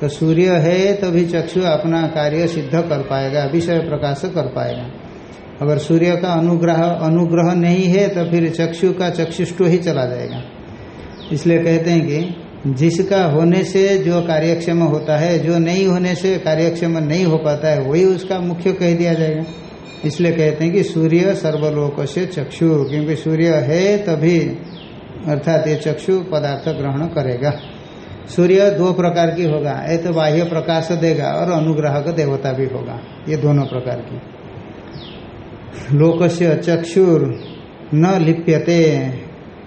तो सूर्य है, तभी चक्षु अपना कार्य सिद्ध कर पाएगा विषय प्रकाश कर पाएगा। अगर सूर्य का अनुग्रह अनुग्रह नहीं है तो फिर चक्षु का चक्षुष्टो ही चला जाएगा। इसलिए कहते हैं कि जिसका होने से जो कार्यक्षम होता है, जो नहीं होने से कार्यक्षम नहीं हो पाता है, वही उसका मुख्य कह दिया जाएगा। इसलिए कहते हैं कि सूर्य सर्वलोक से चक्षु, क्योंकि सूर्य है तभी अर्थात ये चक्षु पदार्थ ग्रहण करेगा। सूर्य दो प्रकार की होगा, एक तो बाह्य प्रकाश देगा और अनुग्राहक देवता भी होगा, ये दोनों प्रकार की। लोकस्य चक्षुर न लिप्यते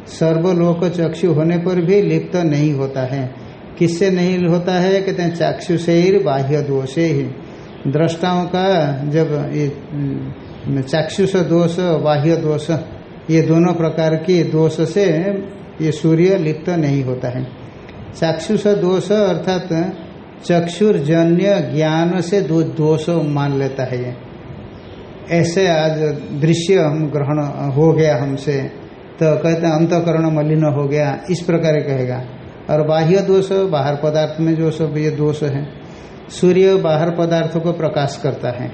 सर्वलोक चक्षु होने पर भी लिप्त नहीं होता है। किससे नहीं होता है? कहते हैं, चाक्षुषेर बाह्य दोषे ही। दृष्टाओं का जब ये चाक्षुष दोष, बाह्य दोष, ये दोनों प्रकार के दोष से ये सूर्य लिप्त नहीं होता है। चाक्षुष दोष अर्थात चक्षुर्जन्य ज्ञान से दो दोष मान लेता है ये। ऐसे आज दृश्य हम ग्रहण हो गया हमसे। तो कहते हैं, अंतकरण मलिन हो गया, इस प्रकार कहेगा। और बाह्य दोष, बाहर पदार्थ में जो सब ये दोष है, सूर्य बाहर पदार्थों को प्रकाश करता है।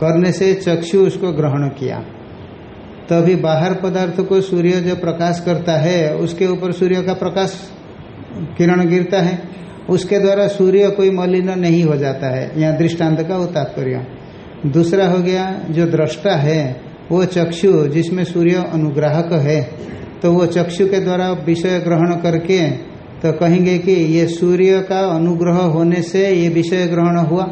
करने से चक्षु उसको ग्रहण किया। तभी तो बाहर पदार्थ को सूर्य जो प्रकाश करता है, उसके ऊपर सूर्य का प्रकाश किरण गिरता है। उसके द्वारा सूर्य कोई मलिन नहीं हो जाता है, यहाँ दृष्टांत का वो तात्पर्य। दूसरा हो गया, जो दृष्टा है वो चक्षु जिसमें सूर्य अनुग्राहक है तो वो चक्षु के द्वारा विषय ग्रहण करके तो कहेंगे कि ये सूर्य का अनुग्रह होने से ये विषय ग्रहण हुआ।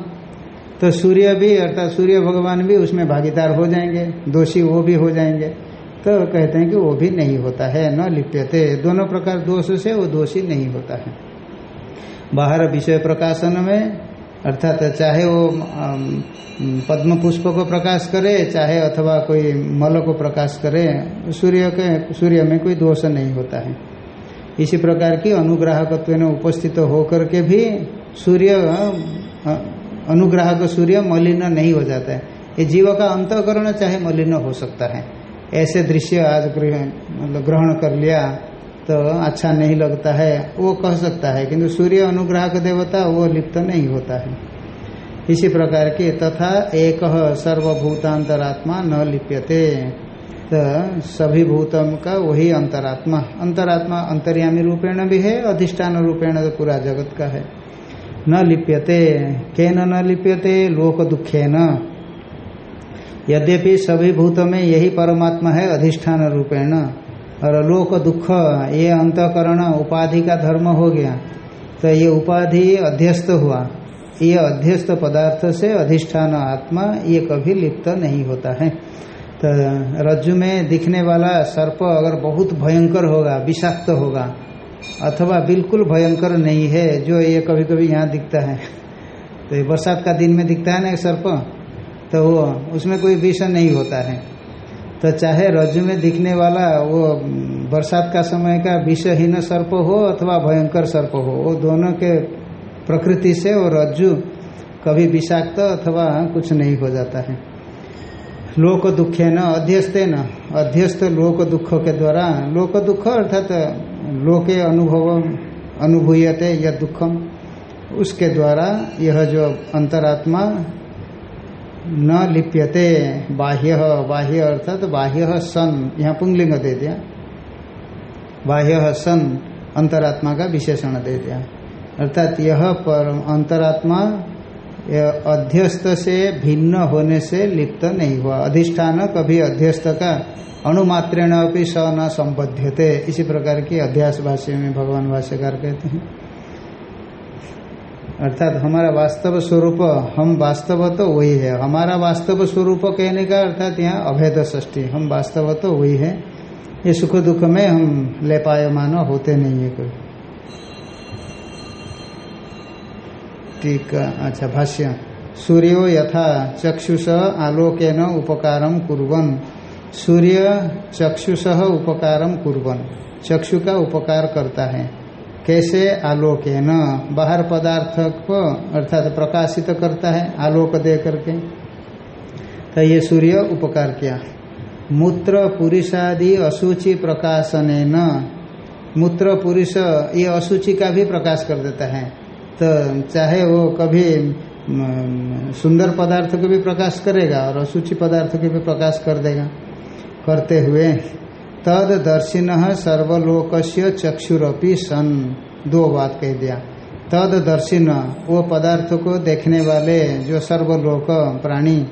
तो सूर्य भी अर्थात सूर्य भगवान भी उसमें भागीदार हो जाएँगे, दोषी वो भी हो जाएँगे। तो कहते हैं कि वो भी नहीं होता है, न लिप्यते। दोनों प्रकार दोष से वो दोषी नहीं होता है। बाहर विषय प्रकाशन में अर्थात चाहे वो पद्म पुष्प को प्रकाश करे, चाहे अथवा कोई मल को प्रकाश करे, सूर्य के, सूर्य में कोई दोष नहीं होता है। इसी प्रकार की अनुग्राहकत्व में उपस्थित होकर के भी सूर्य अनुग्राहक सूर्य मलिन नहीं हो जाता है। ये जीव का अंतकरण चाहे मलिन हो सकता है। ऐसे दृश्य आज मतलब ग्रहण कर लिया तो अच्छा नहीं लगता है। वो कह सकता है, किंतु सूर्य अनुग्राहक देवता, वो लिप्त नहीं होता है। इसी प्रकार के तथा एक सर्वभूतांतरात्मा न लिप्यते। तो सभी भूतम का वही अंतरात्मा। अंतरात्मा अंतर्यामी रूपेण भी है, अधिष्ठान रूपेण तो पूरा जगत का है। न लिप्यते। के न लिप्यते? लोक दुखे न यद्यपि सभी भूत में यही परमात्मा है, अधिष्ठान रूपेण। और लोक दुख, ये अंतकरण उपाधि का धर्म हो गया। तो ये उपाधि अध्यस्त हुआ। ये अध्यस्त पदार्थ से अधिष्ठान आत्मा ये कभी लिप्त नहीं होता है। तो रज्जु में दिखने वाला सर्प अगर बहुत भयंकर होगा, विषाक्त होगा, अथवा बिल्कुल भयंकर नहीं है, जो ये कभी कभी यहाँ दिखता है। तो ये बरसात का दिन में दिखता है ना सर्प? तो वो, उसमें कोई विष नहीं होता है। तो चाहे रज्जु में दिखने वाला वो बरसात का समय का विषहीन सर्प हो अथवा भयंकर सर्प हो, वो दोनों के प्रकृति से वो रज्जु कभी विषाक्त अथवा कुछ नहीं हो जाता है। लोक दुखे न, अध्यस्त न। अध्यस्त लोक दुख के द्वारा, लोक दुख अर्थात लोके अनुभव, अनुभूयते यह दुखम, उसके द्वारा यह जो अंतरात्मा न लिप्यते, बाह्य बाह्य अर्थात तो बाह्य सन, यहाँ पुंगलिंग दे दिया। बाह्य सन, अंतरात्मा का विशेषण दे दिया। अर्थात यह पर अंतरात्मा अध्यस्त से भिन्न होने से लिप्त नहीं हुआ। अधिष्ठान कभी अध्यस्त का अणुमात्रेण अपनी स न संबद्ध इसी प्रकार की अध्यास भाष्य में भगवान भाष्यकार कहते हैं। अर्थात हमारा वास्तव स्वरूप, हम वास्तव तो वही है। हमारा वास्तव स्वरूप कहने का अर्थात यहाँ अभेद ष्टी हम वास्तव तो वही है। ये सुख दुख में हम ले पायमान होते नहीं है कोई। ठीक अच्छा भाष्य। सूर्यो यथा चक्षुष आलोकन उपकार कुर्वन। सूर्य चक्षुष उपकार कुर्वन। चक्षु का उपकार करता है। कैसे आलोक न बाहर पदार्थ को अर्थात प्रकाशित करता है, आलोक दे करके। तो ये सूर्य उपकार किया। मूत्र पुरुषादि असूचि प्रकाशन न मूत्र पुरुष ये असूचि का भी प्रकाश कर देता है। तो चाहे वो कभी सुंदर पदार्थ को भी प्रकाश करेगा और असूचि पदार्थ को भी प्रकाश कर देगा। करते हुए तद दर्शिन सर्वलोक चक्षुरपी सन। दो बात कह दिया। तद दर्शिन वो पदार्थ को देखने वाले जो सर्वलोक प्राणी,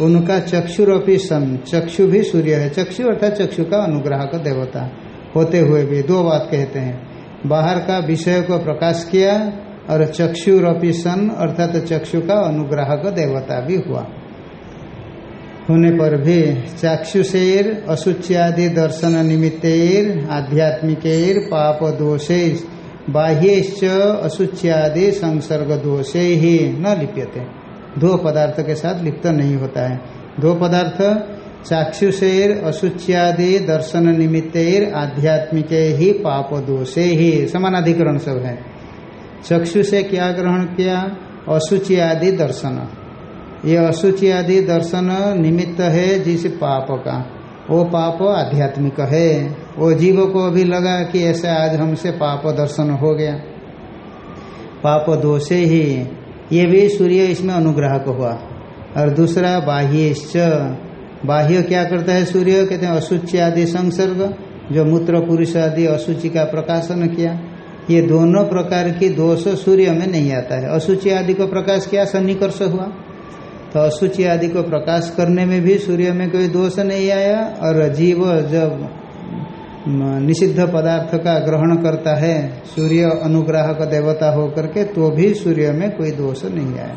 उनका चक्षुरपी सन। चक्षु भी सूर्य है। चक्षु अर्थात चक्षु का अनुग्रह का देवता होते हुए भी। दो बात कहते हैं। बाहर का विषय को प्रकाश किया और चक्षुरपि सन, अर्थात चक्षु का अनुग्राहक देवता भी हुआ। होने पर भी चाक्षुषेर, अशुच्यादि दर्शन निमित्तेर, आध्यात्मिकेर पाप दोषे बाह्यश्च अशुच्यादि संसर्ग दोषे ही न लिप्यते। दो पदार्थ के साथ लिप्त नहीं होता है। दो पदार्थ, चाक्षुषेर, अशुच्यादि दर्शन निमित्तेर आध्यात्मिके ही पाप दोषे ही समानाधिकरण सब है। चक्षु से क्या ग्रहण किया? असुचि आदि दर्शन। ये असुचि आदि दर्शन निमित्त है जिस पाप का। वो पाप आध्यात्मिक है। वो जीव को अभी लगा कि ऐसे आज हमसे पाप दर्शन हो गया। पाप दोषे ही। ये भी सूर्य इसमें अनुग्राहक हुआ। और दूसरा बाह्यश्च। बाह्य क्या करता है सूर्य? कहते हैं अशुचि आदि संसर्ग, जो मूत्र पुरुष आदि अशुचि का प्रकाशन किया। ये दोनों प्रकार की दोष सूर्य में नहीं आता है। अशुचि आदि को प्रकाश किया? सन्निकर्ष हुआ। तो असुचि आदि को प्रकाश करने में भी सूर्य में कोई दोष नहीं आया और जीव जब निषिद्ध पदार्थ का ग्रहण करता है, सूर्य अनुग्राहक देवता हो करके तो भी सूर्य में कोई दोष नहीं आया।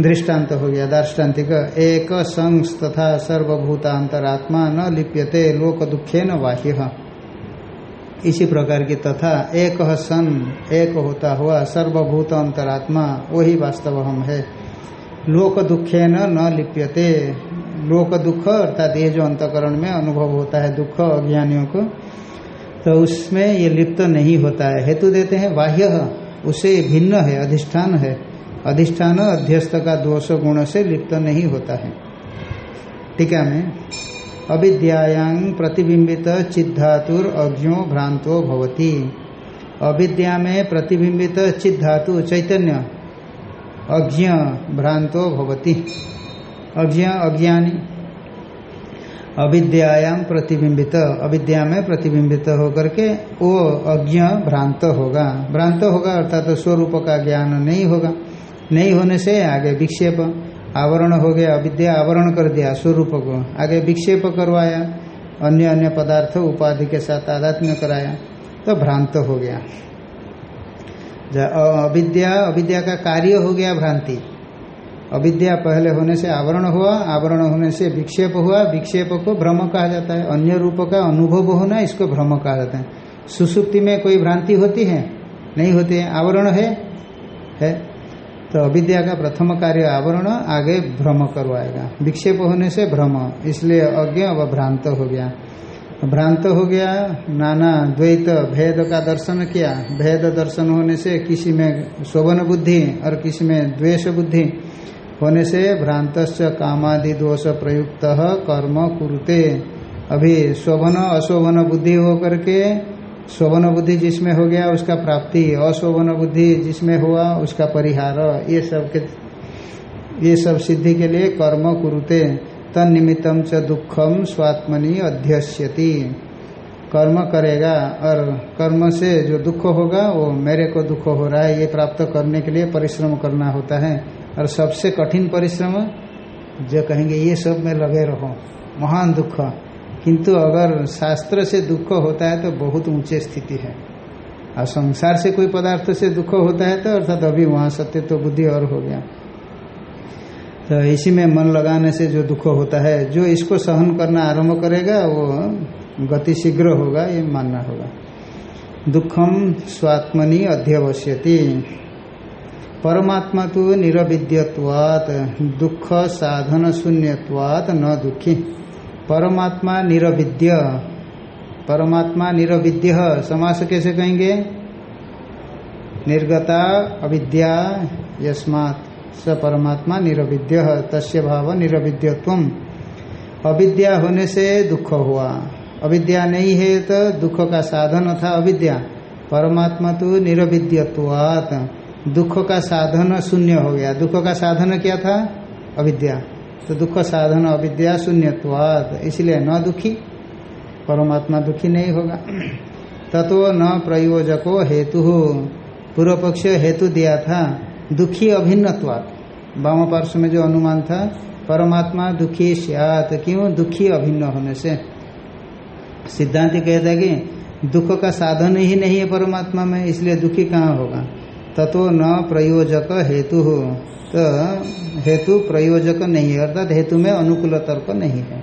दृष्टांत हो गया, दार्ष्टान्तिक। एक संस तथा सर्वभूतांतरात्मा न लिप्यते लोक दुखे न बाह्य। इसी प्रकार की तथा एक सन, एक होता हुआ सर्वभूत अंतरात्मा वही वास्तव हम है। लोक दुखे न न लिप्यते। लोक दुख अर्थात ये जो अंतकरण में अनुभव होता है, दुख अज्ञानियों को तो उसमें ये लिप्त नहीं होता है। हेतु देते हैं बाह्य, उसे भिन्न है, अधिष्ठान है। अधिष्ठान अध्यस्त का दोष गुण से लिप्त नहीं होता है। टीका में अविद्यांग प्रतिबिंबित चिद्धातुर अज्ञो भ्रांतो भवती। अविद्या में प्रतिबिंबित चिद्धातु चैतन्य अज्ञ भ्रांतो भवती। अज्ञ, अज्ञानी। अविद्यायाम प्रतिबिंबित, अविद्या में प्रतिबिंबित होकर के वो अज्ञ भ्रांत होगा। भ्रांत होगा अर्थात तो स्वरूप का ज्ञान नहीं होगा। नहीं होने से आगे विक्षेप, आवरण हो गया, अविद्या आवरण कर दिया स्वरूप को। आगे विक्षेप करवाया, अन्य अन्य पदार्थ उपाधि के साथ आध्यात्म कराया तो भ्रांत हो गया। अविद्या अविद्या का कार्य हो गया भ्रांति। अविद्या पहले होने से आवरण हुआ, आवरण होने से विक्षेप हुआ, विक्षेप को भ्रम कहा जाता है। अन्य रूप का अनुभव होना इसको भ्रम कहा जाता है। सुसुप्ति में कोई भ्रांति होती है? नहीं होती है। आवरण है? है। तो अविद्या का प्रथम कार्य आवरण, आगे भ्रम करवाएगा। विक्षेप होने से भ्रम, इसलिए अज्ञ व भ्रांत हो गया। भ्रांत हो गया, नाना द्वैत भेद का दर्शन किया। भेद दर्शन होने से किसी में शोभन बुद्धि और किसी में द्वेष बुद्धि होने से भ्रांत कामादि दोष प्रयुक्त कर्म कुरुते। अभी शोभन, अशोभन बुद्धि होकर के शोभन बुद्धि जिसमें हो गया, उसका प्राप्ति, अशोभन बुद्धि जिसमें हुआ, उसका परिहार। ये सब के, ये सब सिद्धि के लिए कर्म कुरुते। तन्निमित्तम च दुखम स्वात्मनि अध्यस्यति। कर्म करेगा और कर्म से जो दुख होगा, वो मेरे को दुख हो रहा है। ये प्राप्त करने के लिए परिश्रम करना होता है। और सबसे कठिन परिश्रम, जो कहेंगे, ये सब में लगे रहो। महान दुख। किंतु अगर शास्त्र से दुख होता है तो बहुत ऊँचे स्थिति है। और संसार से कोई पदार्थ से दुख होता है तो अर्थात अभी वहाँ सत्य तो बुद्धि और हो गया। तो इसी में मन लगाने से जो दुख होता है, जो इसको सहन करना आरंभ करेगा, वो गति शीघ्र होगा, ये मानना होगा। दुखम स्वात्मनि अध्यवश्यति। परमात्मा तो निरविद्यवात दुख साधन शून्यवात न दुखी। परमात्मा निरविद्य। परमात्मा निरविद्य, समास कैसे कहेंगे? निर्गता अविद्या यस्मात्। स परमात्मा निरविद्य, तस्य भाव निरविद्यत्व अविद्या होने से दुख हुआ। अविद्या नहीं है तो दुख का साधन था अविद्या। परमात्मा तो निरविद्यवात दुख का साधन शून्य हो गया। दुख का साधन क्या था? अविद्या। तो दुख साधन, अविद्या शून्यवाद इसलिए न दुखी। परमात्मा दुखी नहीं होगा। तत्व न प्रयोजको हेतु। पूर्व पक्ष हेतु दिया था। दुखी अभिन्नत्वात वाम पार्श्व में जो अनुमान था, परमात्मा दुखी सियात, क्यों दुखी अभिन्न होने से? सिद्धांत कहता कि दुख का साधन ही नहीं है परमात्मा में, इसलिए दुखी कहाँ होगा? तत्व न प्रयोजक हेतु। हो तो हेतु प्रयोजक नहीं है, अर्थात हेतु में अनुकूल तर्क नहीं है।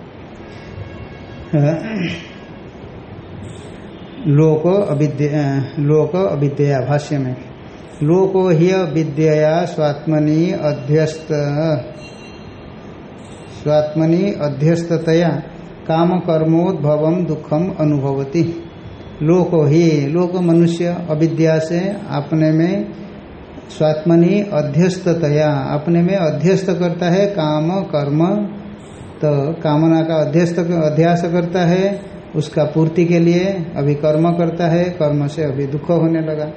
लोक अविद्या लोक अविद्या भाष्य में। लोको ही विद्या स्वात्मनि अध्यस्त। स्वात्मनि अध्यस्ततया काम कर्मोद्भव दुखम अनुभवती। लोको ही लोक मनुष्य अविद्या से अपने में स्वात्मनि अध्यस्ततया अपने में अध्यस्त करता है काम, कर्म तो कामना का अध्यस्त अध्यास करता है, उसका पूर्ति के लिए अभी कर्म करता है, कर्म से अभी दुख होने लगा।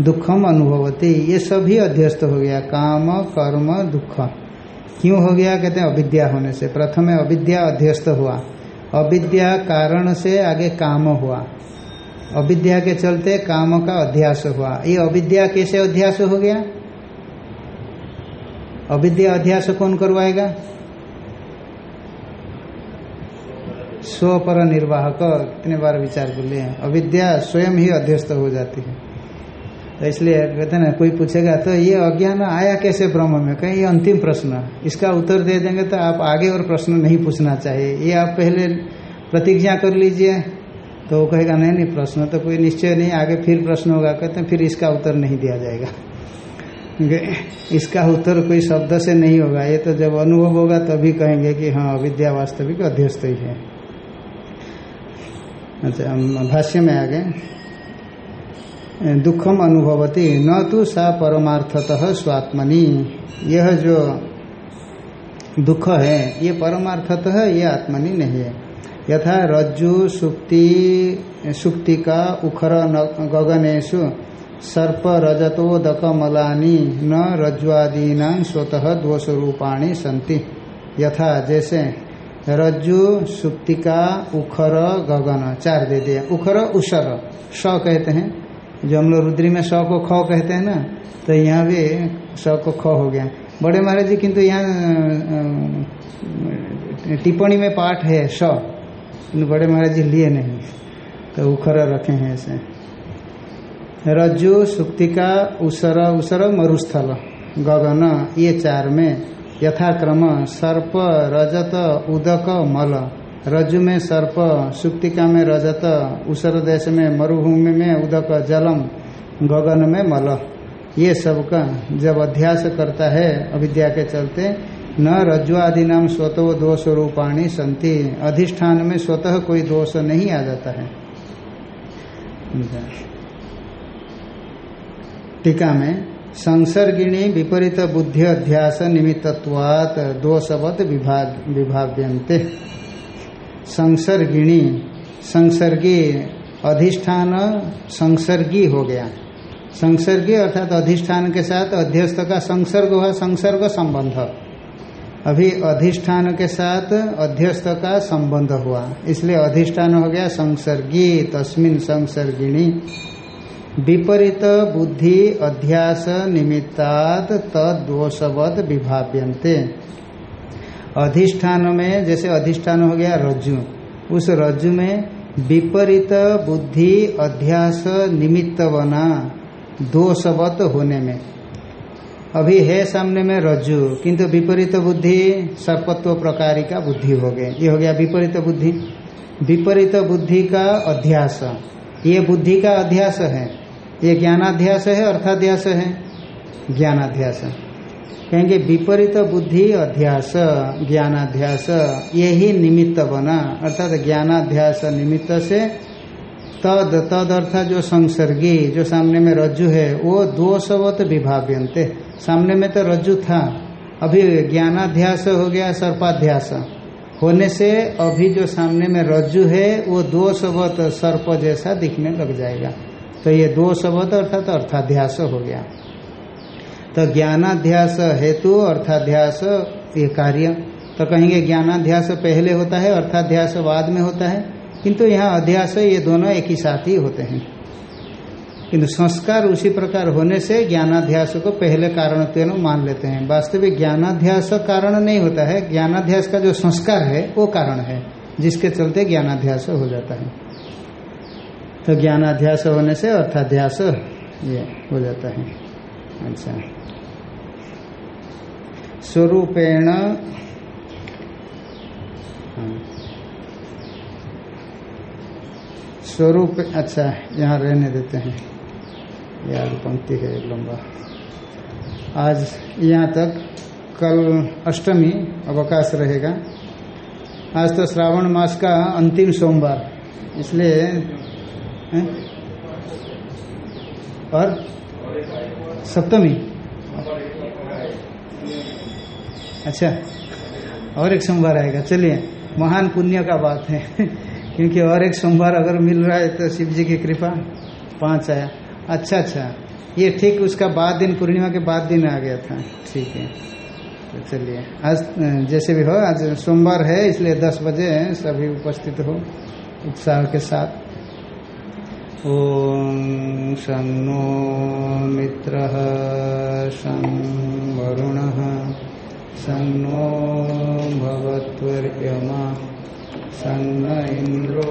दुखम अनुभवती। ये सभी अध्यस्त हो गया। काम, कर्म, दुख। क्यों हो गया? कहते हैं अविद्या होने से। प्रथम अविद्या अध्यस्त हुआ। अविद्या कारण से आगे काम हुआ। अविद्या के चलते काम का अध्यास हुआ। ये अविद्या कैसे अध्यास हो गया? अविद्या अध्यास कौन करवाएगा? स्व पर निर्वाहक कितने बार विचार कर लिए अविद्या स्वयं ही अध्यस्त हो जाती है। तो इसलिए कहते ना, कोई पूछेगा तो ये अज्ञान आया कैसे ब्रह्म में? कहीं, ये अंतिम प्रश्न। इसका उत्तर दे देंगे तो आप आगे और प्रश्न नहीं पूछना चाहिए। ये आप पहले प्रतिज्ञा कर लीजिए। तो वो कहेगा, नहीं नहीं, प्रश्न तो कोई निश्चय नहीं, आगे फिर प्रश्न होगा। कहते हैं, फिर इसका उत्तर नहीं दिया जाएगा। इसका उत्तर कोई शब्द से नहीं होगा। ये तो जब अनुभव होगा तभी कहेंगे कि हाँ विद्या वास्तविक अध्यस्त ही है। अच्छा भाष्य में आ गए दुखम अनुभवती, न तो सा परमार्थतः स्वात्मनि। यह जो दुख है, ये परमार्थतः ये आत्मनि नहीं है। यथा रज्जु सुक्ति सुक्ति का उखर गगनेशु सर्प रजतोदक मलानी न रज्ज्वादीना स्वतः दोष रूपाणी संति यथा जैसे रज्जु सुक्तिका उखर, गगन, चार दे दिया। उखर उषर स कहते हैं। जो हम लोग रुद्री में स को ख कहते हैं ना तो यहाँ भी स को ख हो गया। बड़े महाराज जी, किंतु यहाँ टिप्पणी में पाठ है स बड़े महाराज जी लिए नहीं। तो उखर रखे हैं ऐसे। रज्जु, सुक्तिका, उसर उसर, मरुस्थल, गगन, ये चार में यथाक्रम, सर्प, रजत, उदक, मल। रज्जु में सर्प सुक्तिका में रजत उसर देश में मरुभूमि में उदक, जलम, गगन में मल। ये सब का जब अध्यास करता है अविद्या के चलते, न रज्जु आदि नाम स्वतः दोष रूपाणी संति। अधिष्ठान में स्वतः कोई दोष नहीं आ जाता है। टीका में, संसर्गिणी विपरीत बुद्धि अध्यास निमित्तवात दोषवत विभाग विभाव्यंते संसर्गिणी, संसर्गी, अधिष्ठान संसर्गी हो गया। संसर्गी अर्थात अधिष्ठान के साथ अध्यस्त का संसर्ग हुआ, संसर्ग संबंध। अभी अधिष्ठान के साथ अध्यस्त का संबंध हुआ, इसलिए अधिष्ठान हो गया संसर्गी, तस्मिन संसर्गिणी। विपरीत बुद्धि, अध्यास, निमित्तात् तदोषवद विभाव्यंते अधिष्ठान में जैसे अधिष्ठान हो गया रज्जु। उस रज्जु में विपरीत बुद्धि, अध्यास निमित्त बना दोषवत होने में। अभी है सामने में रज्जु, किंतु विपरीत बुद्धि, सर्पत्व प्रकारी का बुद्धि हो गए ये हो गया विपरीत बुद्धि। विपरीत बुद्धि का अध्यास। ये बुद्धि का अध्यास है। ये ज्ञानाध्यास है, अर्थाध्यास है। ज्ञानाध्यास। कहेंगे विपरीत बुद्धि अध्यास, ज्ञानाध्यास यही निमित्त बना। अर्थात ज्ञानाध्यास निमित्त से तद तद अर्थात जो संसर्गी, जो सामने में रज्जु है, वो दोषवत विभाव्यंते। सामने में तो रज्जु था। अभी ज्ञानाध्यास हो गया, सर्पाध्यास। होने से अभी जो सामने में रज्जु है, वो दोषवत सर्प जैसा दिखने लग जाएगा। तो ये दोषवत अर्थात अर्थाध्यास हो गया। तो ज्ञानाध्यास हेतु अर्थाध्यास ये कार्य। तो कहेंगे ज्ञानाध्यास पहले होता है अर्थाध्यास बाद में होता है। किंतु यहाँ अध्यास ये दोनों एक ही साथ ही होते हैं। किंतु संस्कार उसी प्रकार होने से ज्ञानाध्यास को पहले कारण तेनो मान लेते हैं। वास्तविक ज्ञानाध्यास कारण नहीं होता है। ज्ञानाध्यास का जो संस्कार है, वो कारण है, जिसके चलते ज्ञानाध्यास हो जाता है। तो ज्ञानाध्यास होने से अर्थाध्यास ये हो जाता है। अच्छा। स्वरूपेण स्वरूप अच्छा यहाँ रहने देते हैं। यार पंक्ति है लंबा। आज यहाँ तक कल अष्टमी अवकाश रहेगा। आज तो श्रावण मास का अंतिम सोमवार, इसलिए? और सप्तमी? अच्छा और एक सोमवार आएगा। चलिए, महान पुण्य का बात है, क्योंकि और एक सोमवार अगर मिल रहा है तो शिव जी की कृपा, पाँच आया। अच्छा अच्छा ये ठीक उसका बाद दिन, पूर्णिमा के बाद दिन आ गया था। ठीक है तो चलिए, आज जैसे भी हो, आज सोमवार है, इसलिए दस बजे सभी उपस्थित हो, उत्साह के साथ। ॐ शं मित्रः शं वरुणः शं नो भवत्वर्यमा सन्न इन्द्रो